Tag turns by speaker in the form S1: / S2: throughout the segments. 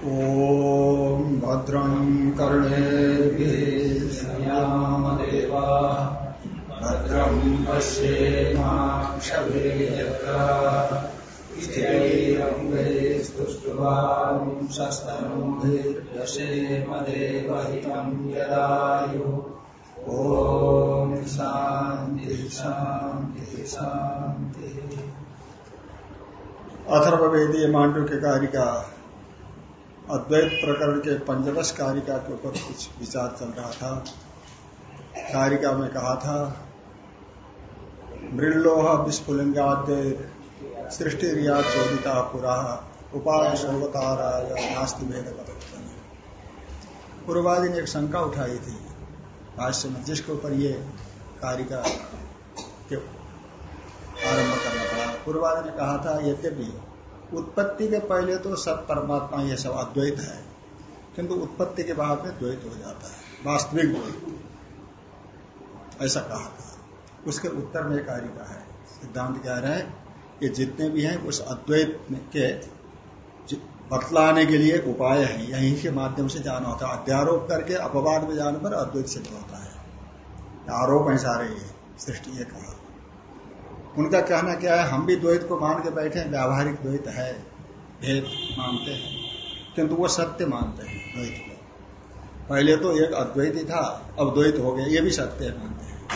S1: ॐ भद्रं कर्णेभिर्यामदेवा भद्रं पश्येमाक्षभिर्यत्रा स्थिरैरङ्गैस्तुष्टुवांशस्तनूभिर्यशेमदेवहितं यदायुः। ॐ शान्ति शान्ति शान्ति। अथर्ववेदीय मांडू के अद्वैत प्रकरण के पंचदश कारिका के ऊपर कुछ विचार चल रहा था। कारिका में कहा था मृलोह विस्फुलिंगाद्य सृष्टि रिया चोदिता पुरा सोवतारा नास्ति भेद पूर्वादि ने एक शंका उठाई थी। भाष्य में जिसके ऊपर ये कारिका के आरंभ करना पड़ा। पूर्वादि ने कहा था, यद्यपि उत्पत्ति के पहले तो सब परमात्मा ये सब अद्वैत है, किंतु उत्पत्ति के बाद में द्वैत हो जाता है, वास्तविक द्वैत। ऐसा कहा था। उसके उत्तर में कार्य का है, सिद्धांत कह रहे हैं कि जितने भी हैं, उस अद्वैत के बतलाने के लिए उपाय है। यहीं के माध्यम से जाना होता है। अध्यारोप करके अपवाद में जाने पर अद्वैत सिद्ध होता है। आरोप है सारे ये, सृष्टि ये कहा उनका कहना क्या है? हम भी द्वैत को मान के बैठे हैं, व्यावहारिक द्वैत है, भेद मानते हैं। किंतु वो सत्य मानते हैं, द्वैत को। पहले तो एक अद्वैत ही था, अब द्वैत हो गया, ये भी सत्य मानते हैं।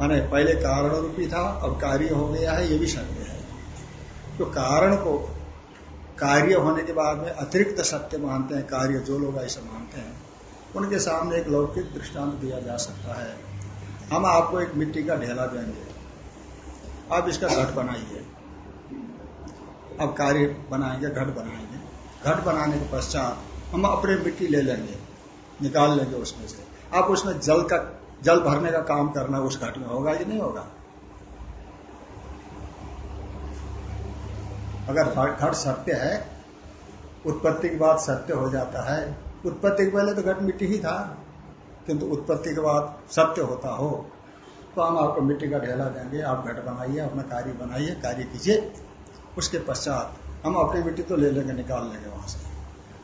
S1: माने पहले कारण रूपी था, अब कार्य हो गया है, ये भी सत्य है। तो कारण को, कार्य होने के बाद में अतिरिक्त सत्य मानते हैं, कार्य जो लोग ऐसा मानते हैं, उनके सामने एक लौकिक दृष्टांत दिया जा सकता है। हम आपको एक मिट्टी का ढेला देंगे। आप इसका घट बनाइए। अब कार्य बनाएँगे, घट बनाएँगे। घट बनाने के पश्चात हम अपने मिट्टी ले लेंगे, निकाल लेंगे उसमें से। आप उसमें जल का, जल भरने का काम करना उस घट में होगा कि नहीं होगा? अगर घट सत्य है, उत्पत्ति के बाद सत्य हो जाता है। उत्पत्ति के पहले तो घट मिट्टी ही था, किंतु उत्पत्ति के बाद सत्य होता हो। तो हम आपको मिट्टी का ढेला देंगे, आप घट बनाइए, अपना कार्य बनाइए, कार्य कीजिए। उसके पश्चात हम अपनी मिट्टी तो ले लेंगे, निकाल लेंगे वहाँ से।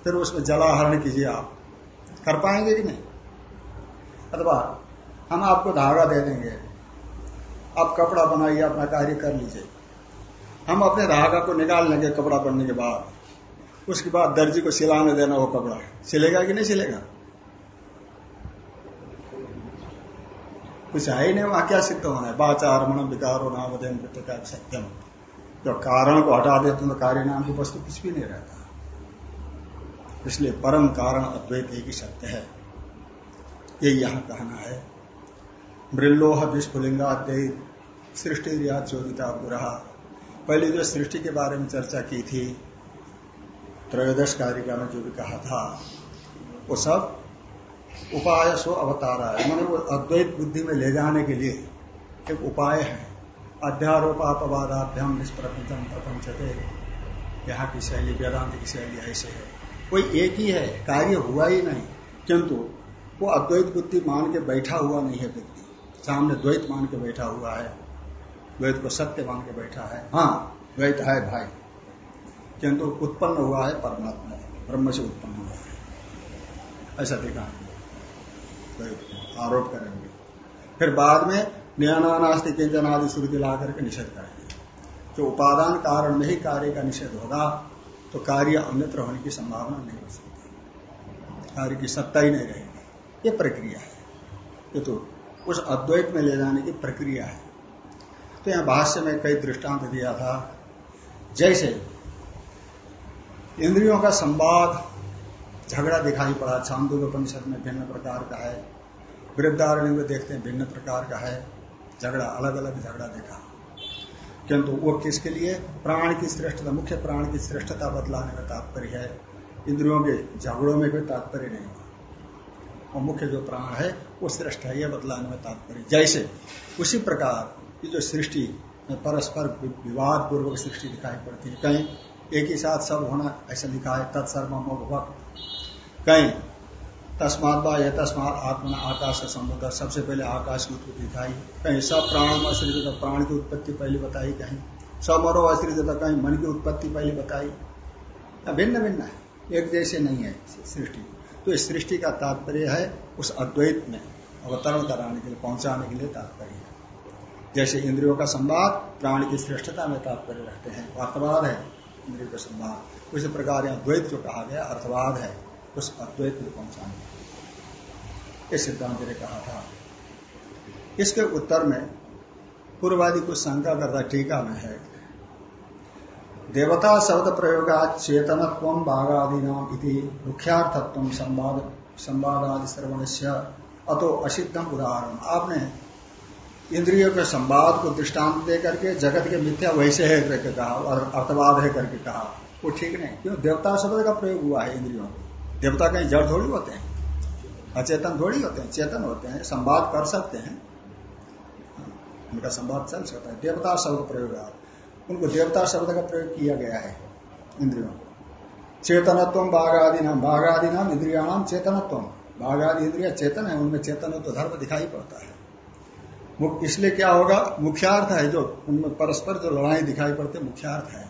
S1: फिर उसमें जलाहरण कीजिए आप। कर पाएँगे कि नहीं? अथवा हम आपको धागा दे देंगे। आप कपड़ा बनाइए, अपना कार्य कर लीजिए। हम अपने धागा को निकाल लेंगे कपड़ा बनने के बाद। उसके बाद दर्जी को सिलाने देना वो कपड़ा। सिलेगा कि नहीं सिलेगा? कुछ है ही नहीं, वहाँ क्या सिद्ध होना है? बाचार मन विकारो नामदेन का सत्यम। जब कारण को हटा देते तो कार्य नाम की वस्तु कुछ भी नहीं रहता। इसलिए परम कारण अद्वैत एक ही सत्य है। ये यहाँ कहना है। मृलोह विस्फुलिंगा सृष्टि रिया चोदिता बुरा पहले जो सृष्टि के बारे में चर्चा की थी, त्रयोदश कारिका में जो भी कहा था, वो सब उपाय सो अवतारा है। मैंने वो अद्वैत बुद्धि में ले जाने के लिए एक उपाय है। अध्यारोपापवादाभ्याम निष्प्रपंचम प्रपंचते यहाँ की शैली वेदांत की शैली ऐसे है। कोई एक ही है, कार्य हुआ ही नहीं। किंतु वो अद्वैत बुद्धि मान के बैठा हुआ नहीं है व्यक्ति। सामने द्वैत मान के बैठा हुआ है। द्वैत को सत्य मान के बैठा है। हाँ द्वैत है भाई। किंतु उत्पन्न हुआ है परमात्मा। ब्रह्म से उत्पन्न हुआ है। ऐसा देखा आरोप करेंगे। फिर बाद में न्यानानास्ति किंचन आदि श्रुति ला करके निषेध करेंगे। जो उपादान कारण में ही कार्य का निषेध होगा तो कार्य अन्यत्र होने की संभावना नहीं हो सकती। कार्य की सत्ता ही नहीं रहेगी। ये प्रक्रिया है। ये तो उस अद्वैत में ले जाने की प्रक्रिया है। तो यहाँ भाष्य में कई दृष्टांत दिया था। जैसे, इंद्रियों का संवाद झगड़ा दिखाई पड़ा। चांदुल उपनिषद में भिन्न प्रकार का है। वृद्धारण्य में देखते हैं भिन्न प्रकार का है। झगड़ा अलग अलग झगड़ा देखा। किंतु वो किसके लिए? प्राण की श्रेष्ठता, मुख्य प्राण की श्रेष्ठता बदलाने में तात्पर्य है। इंद्रियों के झगड़ों में कोई तात्पर्य नहीं और मुख्य जो प्राण है, वो श्रेष्ठ है यह बदलाने में तात्पर्य। जैसे उसी प्रकार ये जो सृष्टि में परस्पर विवाद पूर्वक सृष्टि दिखाई पड़ती है। कहीं एक ही साथ सब होना, ऐसा लिखा है तत्सर्व कहीं। तस्मात यह तस्मात आत्मा आकाश से संबंध। सबसे पहले आकाश की उत्पत्ति दिखाई। कहीं सब प्राण आश्रित प्राण की उत्पत्ति पहले बताई कहीं। सब मरो आश्रित कहीं मन की उत्पत्ति पहले बताई। भिन्न भिन्न है। एक जैसे नहीं है सृष्टि। तो इस सृष्टि का तात्पर्य है उस अद्वैत में अवतरण कराने के लिए, पहुँचाने के लिए तात्पर्य है। जैसे इंद्रियों का संवाद, प्राण की श्रेष्ठता में तात्पर्य रखते हैं। अर्थवाद है इंद्रियों का संवाद। उसी प्रकार यहाँ द्वैत जो कहा गया, अर्थवाद है। उस अद्वैत में पहुँचाने इस सिद्धांत ने कहा था। इसके उत्तर में पूर्वादि कुछ शंका करता टीका में है। देवता शब्द प्रयोगा चेतनत्व बाघादि नाम मुख्यार्थत्व संवाद संवादादि श्रवण से अतो असिद्धम उदाहरण आपने इंद्रियों के संवाद को दृष्टांत दे करके, जगत के मिथ्या वैसे है करके कहा और अर्थवाद है करके कहा। वो ठीक नहीं। क्यों? देवता शब्द का प्रयोग हुआ है इंद्रियों को। देवता कहीं जड़ थोड़ी होते हैं, अचेतन थोड़ी होते हैं, चेतन होते हैं, संवाद कर सकते हैं। उनका संवाद चल सकता है। देवता शब्द प्रयोग उनको देवता शब्द का प्रयोग किया गया है इंद्रियों को। चेतनत्व बाघ आदि नाम बाघ आदि नाम इंद्रिया नाम चेतनत्व। बाघ आदि इंद्रिया चेतन है, उनमें चेतन तो धर्म दिखाई पड़ता है। इसलिए क्या होगा? मुख्यार्थ है जो, उनमें परस्पर जो लड़ाई दिखाई पड़ती है, मुख्यार्थ है।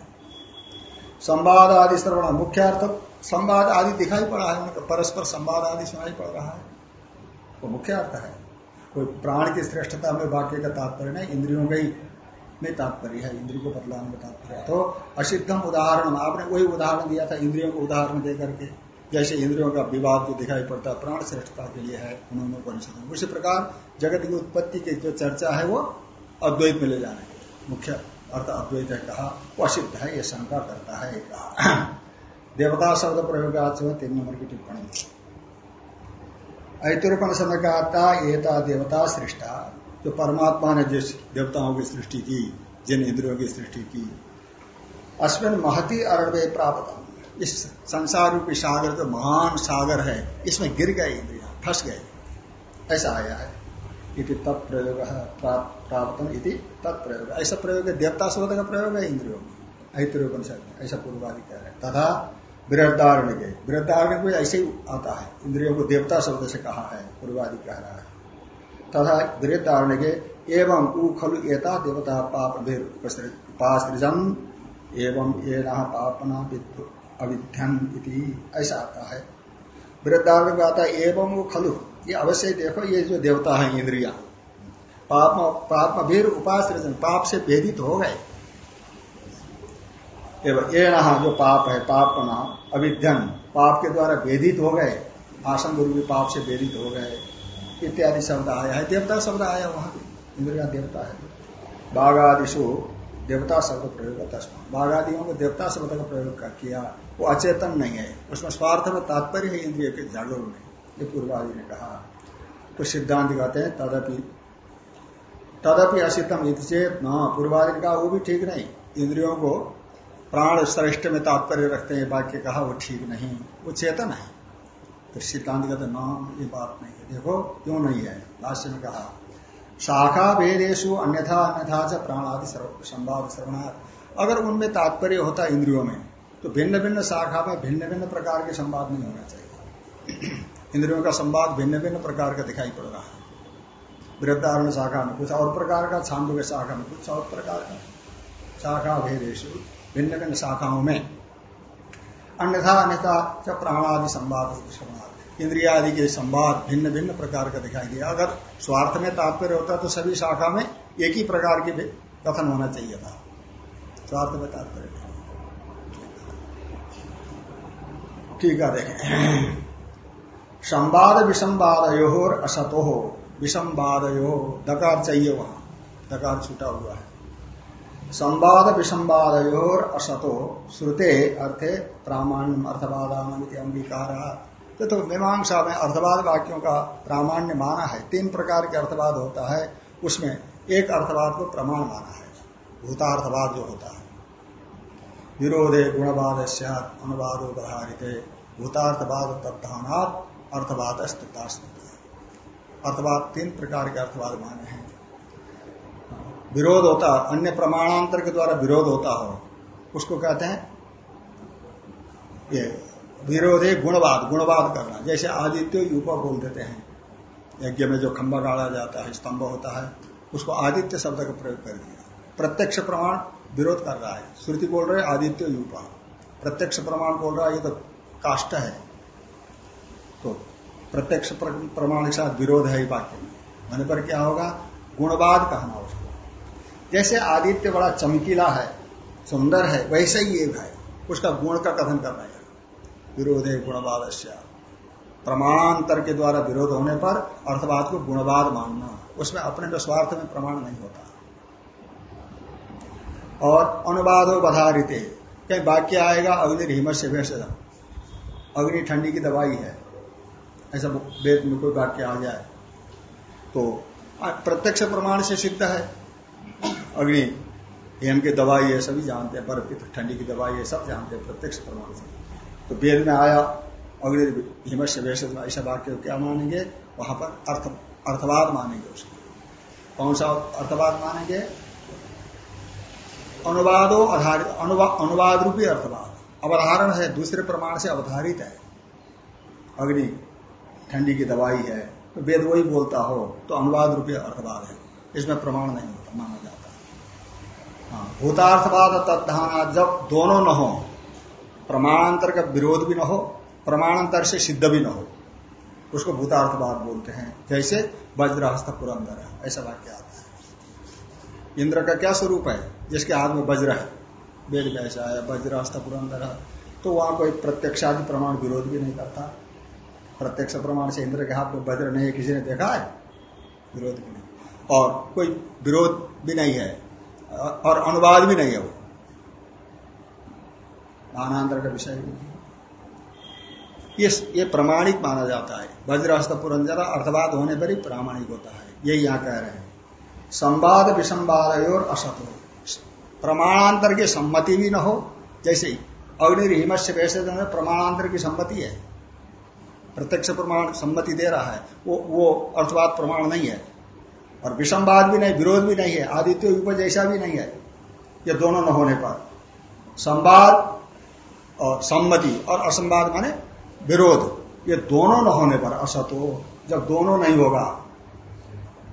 S1: संवाद आदि श्रवण, मुख्यार्थ संवाद आदि दिखाई पड़ा है, उनका परस्पर संवाद आदि सुनाई पड़ रहा है। वो मुख्य अर्थ है। कोई प्राण की श्रेष्ठता में वाक्य का तात्पर्य नहीं, इंद्रियों का ही में तात्पर्य है, इंद्रियों को बदलाने में तात्पर्य तो असिद्धम उदाहरण आपने वही उदाहरण दिया था, इंद्रियों को उदाहरण दे करके। जैसे इंद्रियों का विवाद जो दिखाई पड़ता है, प्राण श्रेष्ठता के लिए है, उन्होंने परिषद उसी प्रकार जगत की उत्पत्ति की जो चर्चा है, वो अद्वैत में ले जाने के मुख्य अर्थ अद्वैत है कहा, वो असिद्ध है, ये शंका करता है कहा। देवता शब्द प्रयोग तीन नंबर की टिप्पणी। ऐतुरपन का था एता देवता सृष्टा, जो परमात्मा ने जिस देवताओं की सृष्टि की, जिन इंद्रियों की सृष्टि की अश्विन महती अरण्य प्राप्त इस संसार रूपी सागर जो महान सागर है, इसमें गिर गए इंद्रिया, फंस गए। ऐसा आया है। इति तत्प्रयोग प्राप्त इति तत्प्रयोग। ऐसा प्रयोग है, देवता शब्द का प्रयोग है, इंद्रियों में ऐसा पूर्वादि कह रहे हैं। तथा वृद्धारण्य के वृद्धारण्य को ऐसे ही आता है। इंद्रियों को देवता शब्द से कहा है, पूर्वादि कह रहा है। तथा वृद्धारण्य के एवं उ खलु एता देवता पाप उपासृजन एवं ये पापना अविध्यन ऐसा आता है। वृद्धारण में आता है एवं वो खलु। ये अवश्य देखो, ये जो देवता है इंद्रिया। पाप पाप भीर उपास पाप से भेदित हो गए। एवं ये जो पाप है, पाप का नाम अविध्यन पाप के द्वारा वेदित हो गए। आसन गुरु भी पाप से भेदित हो गए। इत्यादि शब्द आया है। देवता शब्द आया वहाँ इंद्रिया देवता है। बाघादिशु देवता शब्द प्रयोग बाघादियों को देवता शब्द का प्रयोग किया। वो अचेतन नहीं है। उसमें स्वार्थ में तात्पर्य है। इंद्रिय के जागरूक में ये पूर्वादि ने कहा। तो सिद्धांत कहते हैं, तदपि। तदपि असितम चेत। न पूर्वादि ने कहा, वो भी ठीक नहीं। इंद्रियों को प्राण श्रेष्ठ में तात्पर्य रखते हैं वाक्य कहा वो ठीक नहीं, वो चेतन है। तो सिद्धांत कहते न ये बात नहीं है। देखो, क्यों नहीं है? भाष्य में कहा, शाखा भेदेशु अन्यथा अन्यथा से प्राण आदि संवाद श्रवणार्थ अगर उनमें तात्पर्य होता इंद्रियों में तो भिन्न भिन्न शाखा में भिन्न भिन्न प्रकार के संवाद नहीं होना चाहिए। इंद्रियों का संवाद भिन्न भिन्न प्रकार का दिखाई पड़ रहा है। वृद्धारण शाखा में कुछ और प्रकार का छांदो के शाखा में कुछ और प्रकार का। शाखा भेदेशु भिन्न भिन्न शाखाओं में। अन्यथा अन्यथा च प्राणादि संवाद श्रवणार्थ इंद्रिया आदि के संवाद भिन्न भिन्न प्रकार का दिखाई दिया। अगर स्वार्थ में तात्पर्य होता तो सभी शाखा में एक ही प्रकार के कथन होना चाहिए था। स्वार्थ में तात्पर्य ठीक है, देखें। संवाद विसंवाद असतो। हो विसंवाद दकार चाहिए वहाँ। दकार छूटा हुआ है। संवाद विसंवाद असतो। श्रुते अर्थे प्रामाण्यम अर्थवादान अंगीकार। तो, तो मीमांसा में अर्थवाद वाक्यों का प्रामाण्य माना है। तीन प्रकार के अर्थवाद होता है। उसमें एक अर्थवाद को प्रमाण माना है। भूतार्थवाद जो होता है। विरोधे गुणवाद अनुवादो बधारित भूतार्थवाद तत्नाथ अर्थवाद अस्तित्व अर्थवाद तीन प्रकार के अर्थवाद माने हैं। विरोध होता अन्य प्रमाणांतर के द्वारा विरोध होता हो, उसको कहते हैं ये विरोध है गुणवाद गुणवाद करना। जैसे आदित्य यूप बोल देते हैं, यज्ञ में जो खंबा गाड़ा जाता है, स्तंभ होता है, उसको आदित्य शब्द का प्रयोग कर दिया। प्रत्यक्ष प्रमाण विरोध कर रहा है। श्रुति बोल रहे आदित्य यूपा। प्रत्यक्ष प्रमाण बोल रहा है, ये तो काष्ट है। तो प्रत्यक्ष प्रमाण के साथ विरोध है वाक्य में। होने पर क्या होगा? गुणवाद कहना उसको। जैसे आदित्य बड़ा चमकीला है, सुंदर है, वैसे ही एक है। उसका गुण का कथन करना है। विरोध है गुणवाद प्रमाणांतर के द्वारा विरोध होने पर अर्थवाद को गुणवाद मानना, उसमें अपने में स्वार्थ में प्रमाण नहीं होता। और अनुवादो बधारित। कहीं वाक्य आएगा, अग्नि हिमत से अग्नि ठंडी की दवाई है। ऐसा वेद में कोई वाक्य आ जाए तो प्रत्यक्ष प्रमाण से सिद्ध है। अग्नि, हेम की दवाई है सभी जानते हैं, बर्फ़ की ठंडी की दवाई है सब जानते हैं, प्रत्यक्ष प्रमाण से। तो वेद में आया, अग्नि हिमत से ऐसा वाक्य क्या मानेंगे? वहाँ पर अर्थ, अर्थवाद मानेंगे उसको। कौन सा अर्थवाद मानेंगे? अनुवादो आधारित अनुवाद रूपी अर्थवाद। अवधारण है, दूसरे प्रमाण से अवधारित है। अग्नि, ठंडी की दवाई है। तो वेद वही बोलता हो तो अनुवाद रूपी अर्थवाद है। इसमें प्रमाण नहीं होता, माना भूतार्थवाद तत्धाना जब दोनों न हो, प्रमाणांतर का विरोध भी न हो, प्रमाणांतर से सिद्ध भी न हो, उसको भूतार्थवाद बोलते हैं। जैसे वज्रहस्त पुरंदर ऐसा वाक्य आता है। इंद्र का क्या स्वरूप है? जिसके हाथ में वज्र है। वेद में ऐसा है वज्रहस्त पुरंदर है। तो वहाँ कोई प्रत्यक्षादि प्रमाण विरोध भी नहीं करता। प्रत्यक्ष प्रमाण से इंद्र के हाथ में वज्र नहीं है, किसी ने देखा है? विरोध भी नहीं। और कोई विरोध भी नहीं है। और अनुवाद भी नहीं है वो। मानांतर का विषय नहीं ये ये प्रमाणिक माना जाता है। वज्रहस्त पुरंजरा अर्थवाद होने पर ही प्रामाणिक होता है। यही यहाँ कह रहे हैं। संवाद विसंवाद और असत। हो प्रमाणांतर की सम्मति भी न हो, जैसे अग्नि हिमत से वैसे प्रमाणांतर की सम्मति है। प्रत्यक्ष प्रमाण सम्मति दे रहा है। वो वो अर्थवाद प्रमाण नहीं है। और विषमवाद भी नहीं, विरोध भी नहीं है, आदित्य उपज जैसा भी नहीं है, ये दोनों न होने पर संवाद और सम्मति और असंवाद माने विरोध, ये दोनों न होने पर असत हो जब दोनों नहीं होगा,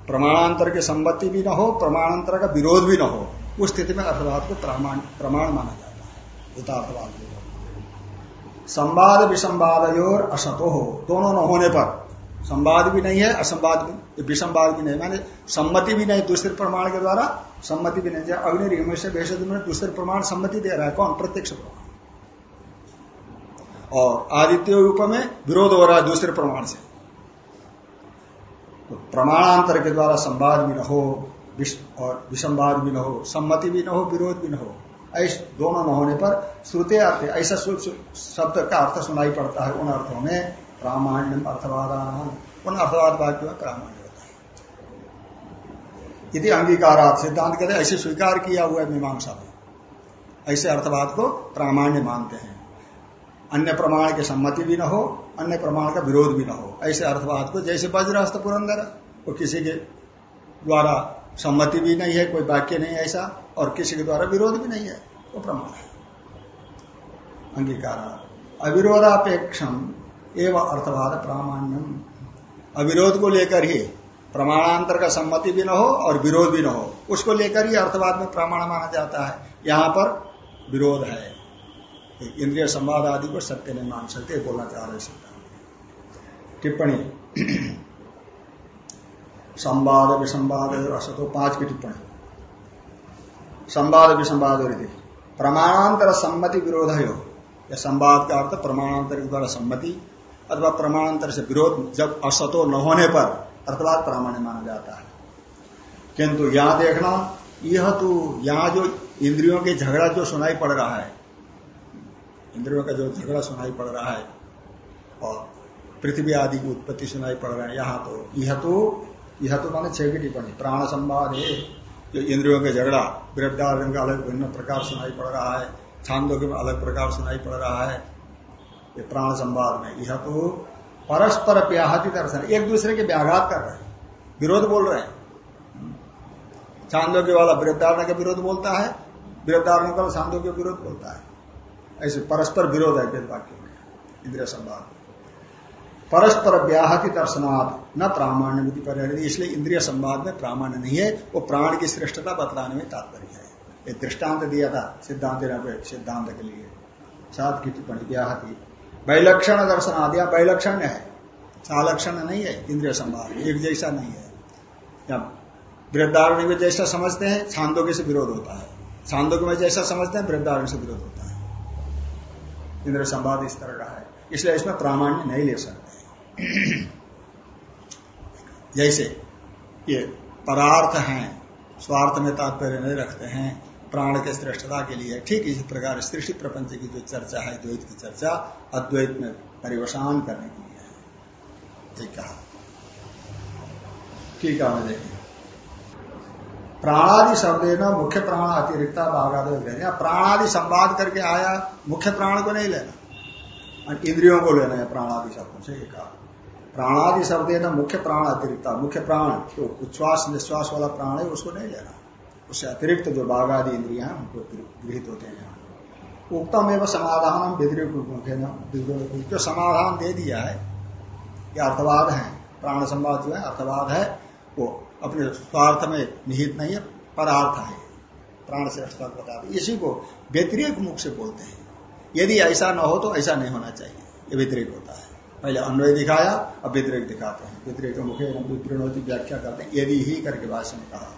S1: प्रमाणांतर की सम्मति भी न हो, प्रमाणांतर का विरोध भी न हो, उस स्थिति में अर्थवाद को प्रमाण माना जाता है उतार्थवाद संवाद, विसंवाद और असतो हो, दोनों न होने पर संवाद भी नहीं है, असंवाद भी विसंवाद भी नहीं। माने सम्मति भी नहीं दूसरे प्रमाण के द्वारा, सम्मति भी नहीं। अग्नि भेषज में दूसरे प्रमाण सम्मति दे रहा है, कौन? प्रत्यक्ष प्रमाण। और आदित्य रूप में विरोध हो रहा है दूसरे प्रमाण से। तो प्रमाणांतर के द्वारा संवाद भी न हो और विसंवाद भी न हो, सम्मति भी न हो, विरोध भी न हो ऐसे दोनों न होने पर श्रुते अर्थ ऐसा शब्द का अर्थ सुनाई पड़ता है उन अर्थों में। प्रामाण्यम अर्थवाद। उन अर्थवाद वाक्य में प्रामाण्य होता है। यदि अंगीकारात सिद्धांत कहते ऐसे स्वीकार किया हुआ है मीमांसा में ऐसे अर्थवाद को प्रामाण्य मानते हैं। अन्य प्रमाण की सम्मति भी न हो, अन्य प्रमाण का विरोध भी न हो। ऐसे अर्थवाद को जैसे वज्रहस्त पुरंदर, वो किसी के द्वारा सम्मति भी नहीं है, कोई वाक्य नहीं है ऐसा, और किसी के द्वारा विरोध भी नहीं है, वो प्रमाण है। अंगीकार अविरोधापेक्षम एवं अर्थवाद प्रामाण्यम। अविरोध को लेकर ही प्रमाणांतर का सम्मति भी न हो और विरोध भी न हो, उसको लेकर ही अर्थवाद में प्रमाण माना जाता है। यहाँ पर विरोध है। इंद्रिय संवाद आदि को सत्य नहीं मान सकते बोलना चाह रहे सिद्धांत। टिप्पणी। संवाद, विसंवाद असतो पाँच की टिप्पणी। संवाद, विसंवाद प्रमाणांतर सम्मति विरोध है संवाद का अर्थ प्रमाणांतर के द्वारा सम्मति अथवा प्रमाणांतर से विरोध जब असतो न होने पर अर्थवाद प्रामाण्य माना जाता है। किंतु यहाँ देखना, यह तो यहाँ जो इंद्रियों के झगड़ा जो सुनाई पड़ रहा है, इंद्रियों का जो झगड़ा सुनाई पड़ रहा है और पृथ्वी आदि की उत्पत्ति सुनाई पड़ रहा है, यहाँ तो यह तो यह तो माने छह की टिप्पणी, प्राण संवाद है, जो इंद्रियों के झगड़ा वृद्धार का अलग भिन्न प्रकार सुनाई पड़ रहा है, छांदों में अलग प्रकार सुनाई पड़ रहा है ये प्राण संवाद में, यह तो परस्पर व्याहति दर्शन एक दूसरे के व्याघात कर रहे हैं, विरोध बोल रहे हैं। छांदोग्य वाला वृद्धारण का विरोध बोलता है वृद्धारण का छांदोग्य विरोध बोलता है। ऐसे परस्पर विरोध है वेद वाक्य में, इंद्रिय संवाद। परस्पर व्याहति दर्शनाथ न प्रामाण्य बुद्धि पर इसलिए इंद्रिय संवाद में प्रामाण्य नहीं है, वो प्राण की श्रेष्ठता बतलाने में तात्पर्य है। एक दृष्टांत दिया था, सिद्धांत सिद्धांत के लिए। सात की टिप्पणी, व्याहति। वैलक्षण दर्शन आदि वैलक्षण है। सालक्षण नहीं है, इंद्रिय संभाग एक जैसा नहीं है। या वृद्धारण्य में जैसा समझते हैं, छांदोग्य से विरोध होता है। छांदोग्य में जैसा समझते हैं, वृद्धारण्य से विरोध होता है। इंद्र संवाद इस तरह का है। इसलिए इसमें प्रामाण्य नहीं ले सकते। जैसे ये परार्थ हैं, स्वार्थ में तात्पर्य नहीं रखते हैं प्राण के श्रेष्ठता के लिए। ठीक इसी प्रकार सृष्टि प्रपंच की जो चर्चा है, द्वैत की चर्चा, अद्वैत में परिवसान करने के लिए है। ठीक कहा। ठीक है देखिए प्राणादि शब्द न मुख्य प्राण अतिरिक्ता भागादि प्राणादि संवाद करके आया, मुख्य प्राण को नहीं लेना। इंद्रियों को लेना है प्राणादि शब्दों से कहा। प्राणादि शब्द न मुख्य प्राण अतिरिक्त मुख्य प्राण जो उच्छ्वास, निश्वास वाला प्राण है, उसको नहीं लेना। उससे अतिरिक्त जो बाघादि इंद्रिया उनको गृहित होते हैं। उत्तम एवं समाधान जो समाधान दे दिया है, ये अर्थवाद है, प्राण संवाद जो है, अर्थवाद है, वो अपने स्वार्थ में निहित नहीं है, परार्थ है। प्राण अर्थ बता दे इसी को व्यतिरिक मुख से बोलते हैं। यदि ऐसा न हो तो ऐसा नहीं होना चाहिए, ये व्यतिरिक होता है। पहले अन्वय दिखाया, अब व्यतिरिक दिखाते हैं। व्यतिरिक मुखे व्याख्या करते हैं। यदि ही करके भाषण में कहा।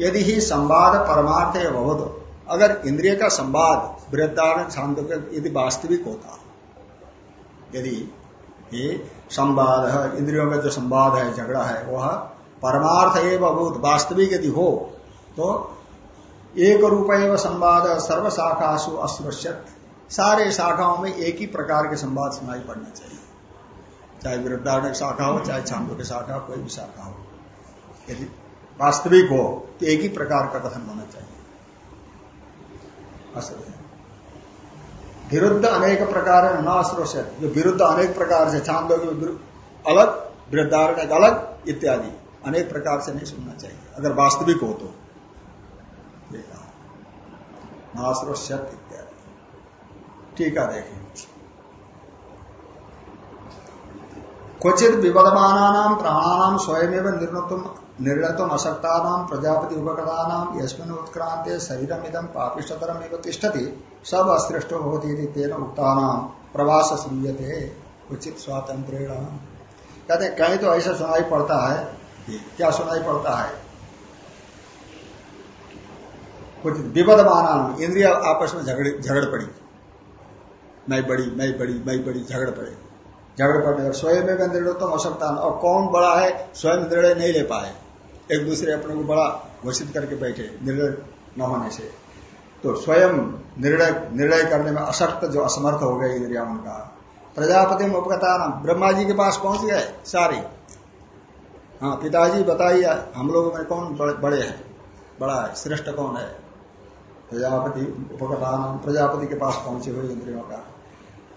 S1: यदि ही संवाद परमार्थ है बहुत अगर इंद्रिय का संवाद वृद्धारण छांद यदि वास्तविक होता यदि ये संवाद है, इंद्रियों का जो संवाद है, झगड़ा है, वह परमार्थ एवं अभूत वास्तविक यदि हो तो एक रूप एवं संवाद, सर्व शाखासु सारे शाखाओं में एक ही प्रकार के संवाद सुनाई पड़ना चाहिए। चाहे वृद्धारण शाखा हो, चाहे छांदो की शाखा कोई भी शाखा हो। यदि वास्तविक हो तो एक ही प्रकार का कथन होना चाहिए। विरुद्ध अनेक प्रकार न अश्रोषित जो विरुद्ध अनेक प्रकार से छांदो अलग, वृद्धारण अलग, इत्यादि। अनेक प्रकार से नहीं सुनना चाहिए। अगर वास्तविक हो तो। नाश्रोष्यत इत्यादि। ठीक है देखें क्वचित विवदमान प्राणानाम स्वयं निर्णतम निर्णतम अशक्ता प्रजापति उपकृता यस्मिन उत्क्रांते शरीरम इदम पापिष्टतरम एवं तिष्ठति, सब अश्रेष्ठ होती तेन उक्ता प्रवास श्रूयते उचित स्वातंत्र कहते, कहीं तो ऐसा सुनाई पड़ता है। क्या सुनाई पड़ता है? कुछ विपदमान इंद्रिया आपस में झगड़ झगड़ पड़ी। मैं बड़ी मैं बड़ी मैं बड़ी, झगड़ पड़े। झगड़ पड़ने और स्वयं में निर्णयोत्तम अशक्ता और कौन बड़ा है, स्वयं निर्णय नहीं ले पाए। एक दूसरे अपने को बड़ा घोषित करके बैठे, निर्णय न होने से। तो स्वयं निर्णय निर्णय करने में अशक्त जो असमर्थ हो गए, इंद्रिया उनका। प्रजापति में उपकता ब्रह्मा जी के पास पहुँच गए सारे। हाँ पिताजी बताइए, हम लोगों में कौन बड़े हैं? बड़ा है, श्रेष्ठ कौन है? प्रजापति उपकथान प्रजापति के पास पहुँचे हुए इंद्रियों का?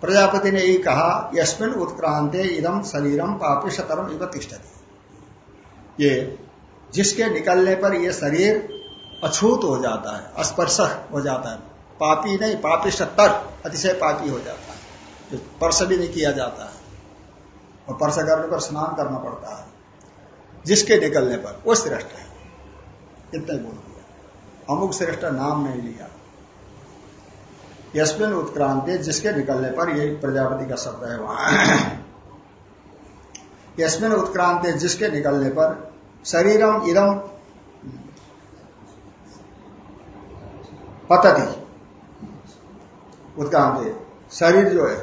S1: प्रजापति ने यही कहा यशमिन उत्क्रांते इदम शरीरम पापी शतरम इव तिष्ठती। ये जिसके निकलने पर यह शरीर अछूत हो जाता है स्पर्श हो जाता है, पापी नहीं, पापी सत्तर अतिशय पापी हो जाता है स्पर्श भी नहीं किया जाता है, और स्पर्श करने पर स्नान करना पड़ता है, जिसके निकलने पर, वो श्रेष्ठ है। इतना बोल दिया। अमुक श्रेष्ठ नाम नहीं लिया। यशमिन उत्क्रांति, जिसके निकलने पर यही प्रजापति का शब्द है वहाँ। यशमिन उत्क्रांति, जिसके निकलने पर शरीरम इदम पतति। उत्क्रांति, शरीर जो है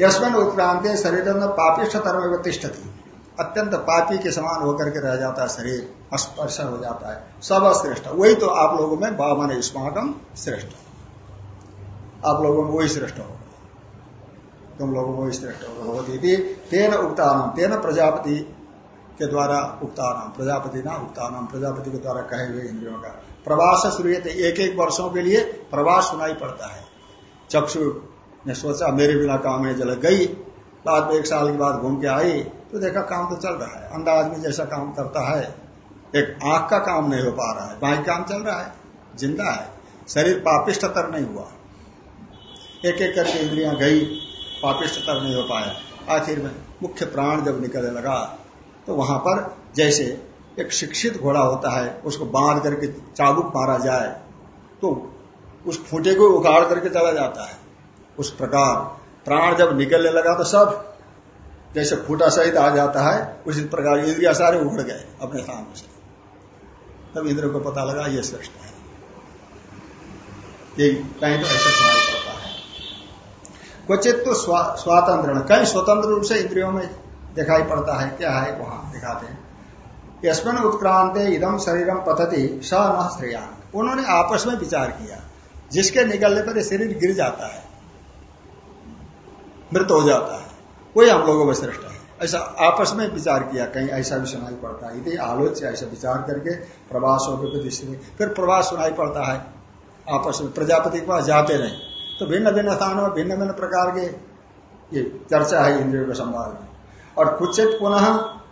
S1: यशमिन उत्क्रांति शरीर पापिष्ठ धर्म तिष्ठती अत्यंत पापी के समान होकर के रह जाता है शरीर स्पर्श हो जाता है। सब श्रेष्ठ वही तो आप लोगों में बामन स्मागम श्रेष्ठ। आप लोगों में वही श्रेष्ठ होगा तुम लोगों में वही श्रेष्ठ होगा होती थी तेन उक्तान तेन प्रजापति के द्वारा उक्तानाम, प्रजापति ना उक्तानाम, प्रजापति के द्वारा कहे हुए इंद्रियों का। प्रवास शुरू एक एक वर्षों के लिए, प्रवास सुनाई पड़ता है। चक्षु ने सोचा, मेरे बिना काम है जल गई। बाद में एक साल के बाद घूम के आई तो देखा काम तो चल रहा है। अंधा आदमी जैसा काम करता है। एक आँख का काम नहीं हो पा रहा है। बाकी काम चल रहा है। ज़िंदा है। शरीर पापिष्ट तर नहीं हुआ। एक एक करके इंद्रियाँ गई। पापिष्ट तर नहीं हो पाया। आखिर में मुख्य प्राण जब निकलने लगा तो वहाँ पर जैसे एक शिक्षित घोड़ा होता है, उसको बाँध करके चाबुक मारा जाए तो उस फूटे को उगाड़ करके चला जाता है। उस प्रकार प्राण जब निकलने लगा तो सब जैसे फूटा सहित आ जाता है, उसी प्रकार इंद्रिया सारे उड़ गए अपने स्थान से। तब इंद्र को पता लगा ये श्रेष्ठ है। ये कहीं तो ऐसा सुनाई पड़ता है। क्वचित तो स्वातंत्र कहीं स्वतंत्र रूप से इंद्रियों में दिखाई पड़ता है, क्या है वहाँ दिखाते हैं। यशमन उत्क्रांत इदम शरीरम पतति स न उन्होंने आपस में विचार किया, जिसके निकलने पर शरीर गिर जाता है। मृत हो जाता है। कोई हम लोगों में श्रेष्ठ है। ऐसा आपस में विचार किया, कहीं ऐसा भी सुनाई पड़ता है। यदि आलोच्य ऐसा विचार करके प्रवास हो गए फिर प्रवास सुनाई पड़ता है। आपस में प्रजापति के पास जाते नहीं। तो भिन्न भिन्न स्थानों में भिन्न भिन्न प्रकार के ये चर्चा है इंद्रियों के संवाद में। और कुछ पुनः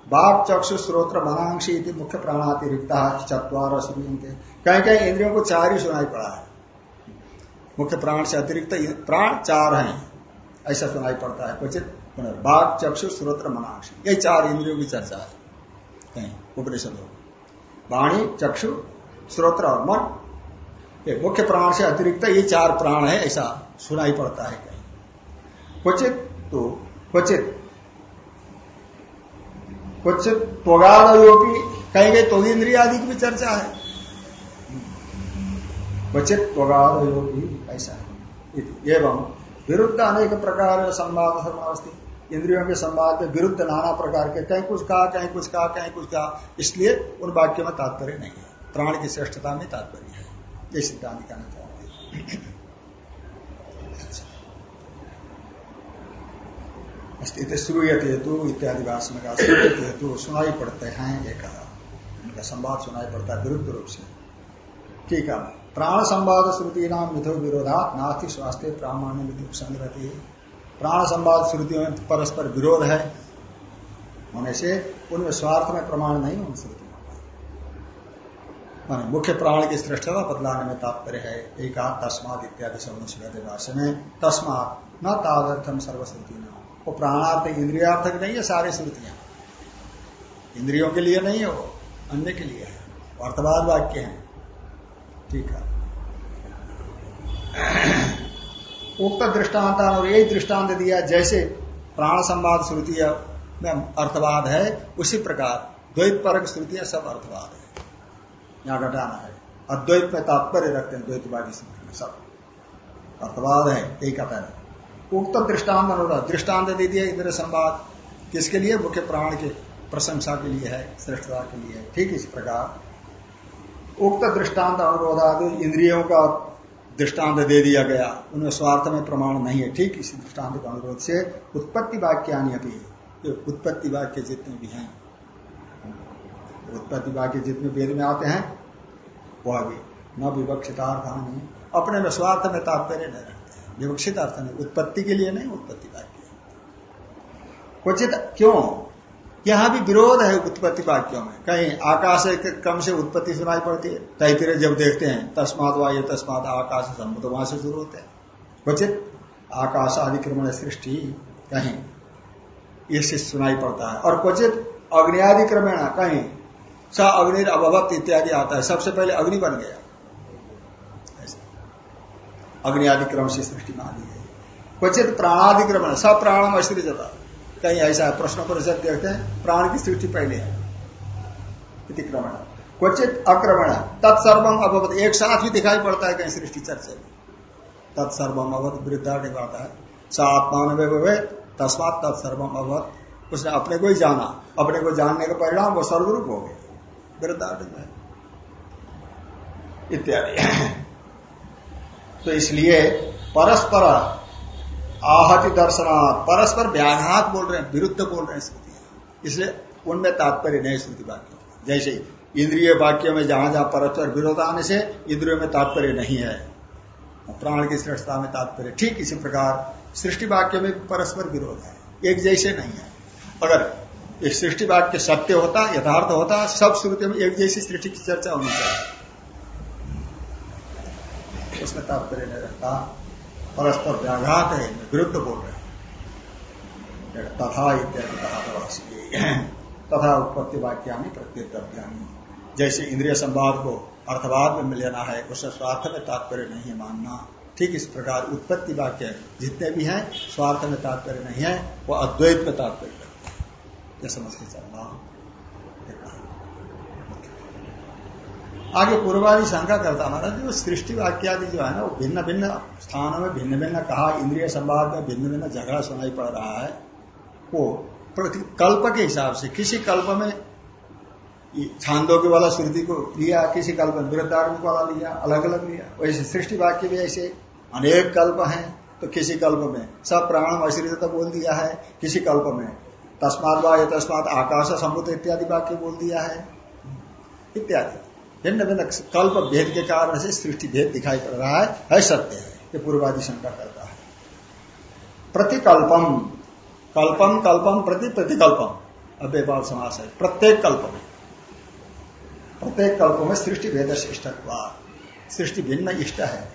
S1: बाप चक्षु स्रोत्र मनांशी मुख्य प्राणातिरिक्त चतवार कहीं कहीं इंद्रियों को चार ही सुनाई पड़ा है। मुख्य प्राण से अतिरिक्त प्राण चार हैं। ऐसा सुनाई पड़ता है, क्वचित बाघ चक्षु स्रोत्र मनांश ये चार इंद्रियों की चर्चा है। कहीं उपनिषदों वाणी, चक्षु, स्रोत्र और मन। ये मुख्य प्राण से अतिरिक्त ये चार प्राण है, ऐसा सुनाई पड़ता है कहीं। क्वचित तो क्वचित क्वचित त्वगादयोपी कहीं गए तो इंद्रिय आदि की भी चर्चा है। क्वचित त्वगादयोपी ऐसा है। एवं विरुद्ध अनेक प्रकार संवाद समावस्थित इंद्रियों के संवाद में विरुद्ध नाना प्रकार के, कहीं कुछ कहा, कहीं कुछ कहा, कहीं कुछ कहा, इसलिए उन वाक्यों में तात्पर्य नहीं है। प्राण की श्रेष्ठता में तात्पर्य है। ये सिद्धांत कहना चाहते हैं श्रूयत हेतु इत्यादि भाषण का श्रूयत हेतु सुनाई पड़ते हैं, ये कहा। उनका संवाद सुनाई पड़ता है विरुद्ध रूप से। ठीक है प्राण संवाद श्रुति नाम मिथो विरोधा नाथि स्वास्थ्य प्रामाण्य मिथु संग्रति प्राण संवाद श्रुतियों में परस्पर विरोध है। होने से उनमें स्वार्थ में प्रमाण नहीं उन श्रुति। मुख्य प्राण की श्रेष्ठता बदलाने में तात्पर्य है। एक तस्मात इत्यादि शब्द में, तस्मात न तादर्थम सर्वश्रुति न वो प्राणार्थ इंद्रियार्थक नहीं है, सारी श्रुतियाँ। इंद्रियों के लिए नहीं है वो, अन्य के लिए है। वर्तमान वाक्य है। ठीक है। उक्त दृष्टांत और यही दृष्टांत दिया, जैसे प्राण संवाद श्रुतियाँ में अर्थवाद है, उसी प्रकार द्वैत परक श्रुतियाँ सब अर्थवाद है। यहाँ घटाना है। अद्वैत में तात्पर्य रखते हैं, द्वैतवादी श्रुति में सब। अर्थवाद है, यही कहता है। उक्त दृष्टांत अनुरोध, दृष्टांत दे दिया इंद्र संवाद। किसके लिए? मुख्य प्राण के प्रशंसा के लिए है, श्रेष्ठता के लिए है। ठीक इस प्रकार। उक्त दृष्टांत अनुरोधादि इंद्रियों का दृष्टांत दे दिया गया। उनमें स्वार्थ में प्रमाण नहीं है। ठीक इसी दृष्टांत के अनुरोध से उत्पत्ति वाक्यानि अभी उत्पत्ति वाक्य जितने भी हैं, उत्पत्ति वाक्य जितने वेद में आते हैं, वह भी, न विवक्षितार्थानी। अपने में स्वार्थ में तात्पर्य नहीं विवक्षित अर्थ नहीं उत्पत्ति के लिए नहीं, उत्पत्ति वाक्य। क्वचित क्यों? यहाँ भी विरोध है उत्पत्ति वाक्यों में। कहीं आकाश क्रम से उत्पत्ति सुनाई पड़ती है, कहीं फिर जब देखते हैं, तस्मात वायु तस्मात आकाश समुद्र वहाँ से शुरू होते हैं। क्वचित आकाश अधिक्रमण सृष्टि, कहीं ये सुनाई पड़ता है। और क्वचित अग्नियादिक्रमण, कहीं स अग्नि अभवत इत्यादि आता है। सबसे पहले अग्नि बन गया। अग्नि आदि से सृष्टि मान है क्वचित प्राणाधिक्रमण सब प्राणम जाता कहीं ऐसा है प्रश्न परिषद देखते हैं, प्राण की सृष्टि पहले है। क्वचित अक्रमण तत्सर्वम अभवत। एक साथ भी दिखाई पड़ता है कहीं सृष्टि चर्चा में तत्सर्वम अवत वृद्धा निभाता है। स आत्मान तस्मात तत्सर्वम अवत उसने अपने को ही जाना। अपने को जानने का परिणाम वो सर्वरूप हो गए वृद्धा इत्यादि। तो इसलिए परस्पर आहति दर्शनात्, परस्पर व्याघात बोल रहे हैं, विरुद्ध बोल रहे हैं स्मृति। इसलिए उनमें तात्पर्य नहीं स्मृति वाक्य जैसे इंद्रिय वाक्यों में जहाँ जहाँ परस्पर विरोध आने से इंद्रियों में तात्पर्य नहीं है। प्राण की श्रेष्ठता में तात्पर्य, ठीक इसी प्रकार सृष्टि वाक्य में परस्पर विरोध है। एक जैसे नहीं है। अगर एक सृष्टि वाक्य सत्य होता, यथार्थ होता, सब श्रुतियों में एक जैसी सृष्टि की चर्चा होनी चाहिए। उसमें तात्पर्य नहीं रहता। परस्पर व्याघात है, विरुद्ध बोल रहे हैं। तथा इत्यादि कहा था तथा उत्पत्ति वाक्यानी प्रत्येक जैसे इंद्रिय संवाद को अर्थवाद में लेना है, उसे स्वार्थ में तात्पर्य नहीं मानना। ठीक इस प्रकार उत्पत्ति वाक्य जितने भी हैं, स्वार्थ में तात्पर्य नहीं है, वो अद्वैत में तात्पर्य यह समझ के चलना। आगे पूर्वादि शंका करता महाराज, जो सृष्टि वाक्यादि जो है ना, वो भिन्न भिन्न स्थानों में भिन्न भिन्न कहा, इंद्रिय संवाद में भिन्न भिन्न झगड़ा सुनाई पड़ रहा है, वो कल्प के हिसाब से, किसी कल्प में छांदों के वाला श्रुति को लिया, किसी कल्प में वृद्धार्मिक वाला लिया अलग अलग लिया, वैसे सृष्टि वाक्य भी ऐसे अनेक कल्प हैं तो किसी कल्प में, सब प्राण अश्रित बोल दिया है, किसी कल्प में तस्मात वा तस्मात आकाश समुद्र इत्यादि वाक्य बोल दिया है, इत्यादि। भिन्न भिन्न कल्प भेद के कारण से सृष्टि भेद दिखाई पड़ रहा है है सत्य है ये पूर्वादि शंका करता है। प्रतिकल्पम, कल्पम कल्पम, प्रति, प्रतिकल्पम अव्यपाल समास है। प्रत्येक कल्प में, प्रत्येक कल्प में सृष्टि भेद इष्ट सृष्टि भिन्न इष्ट है।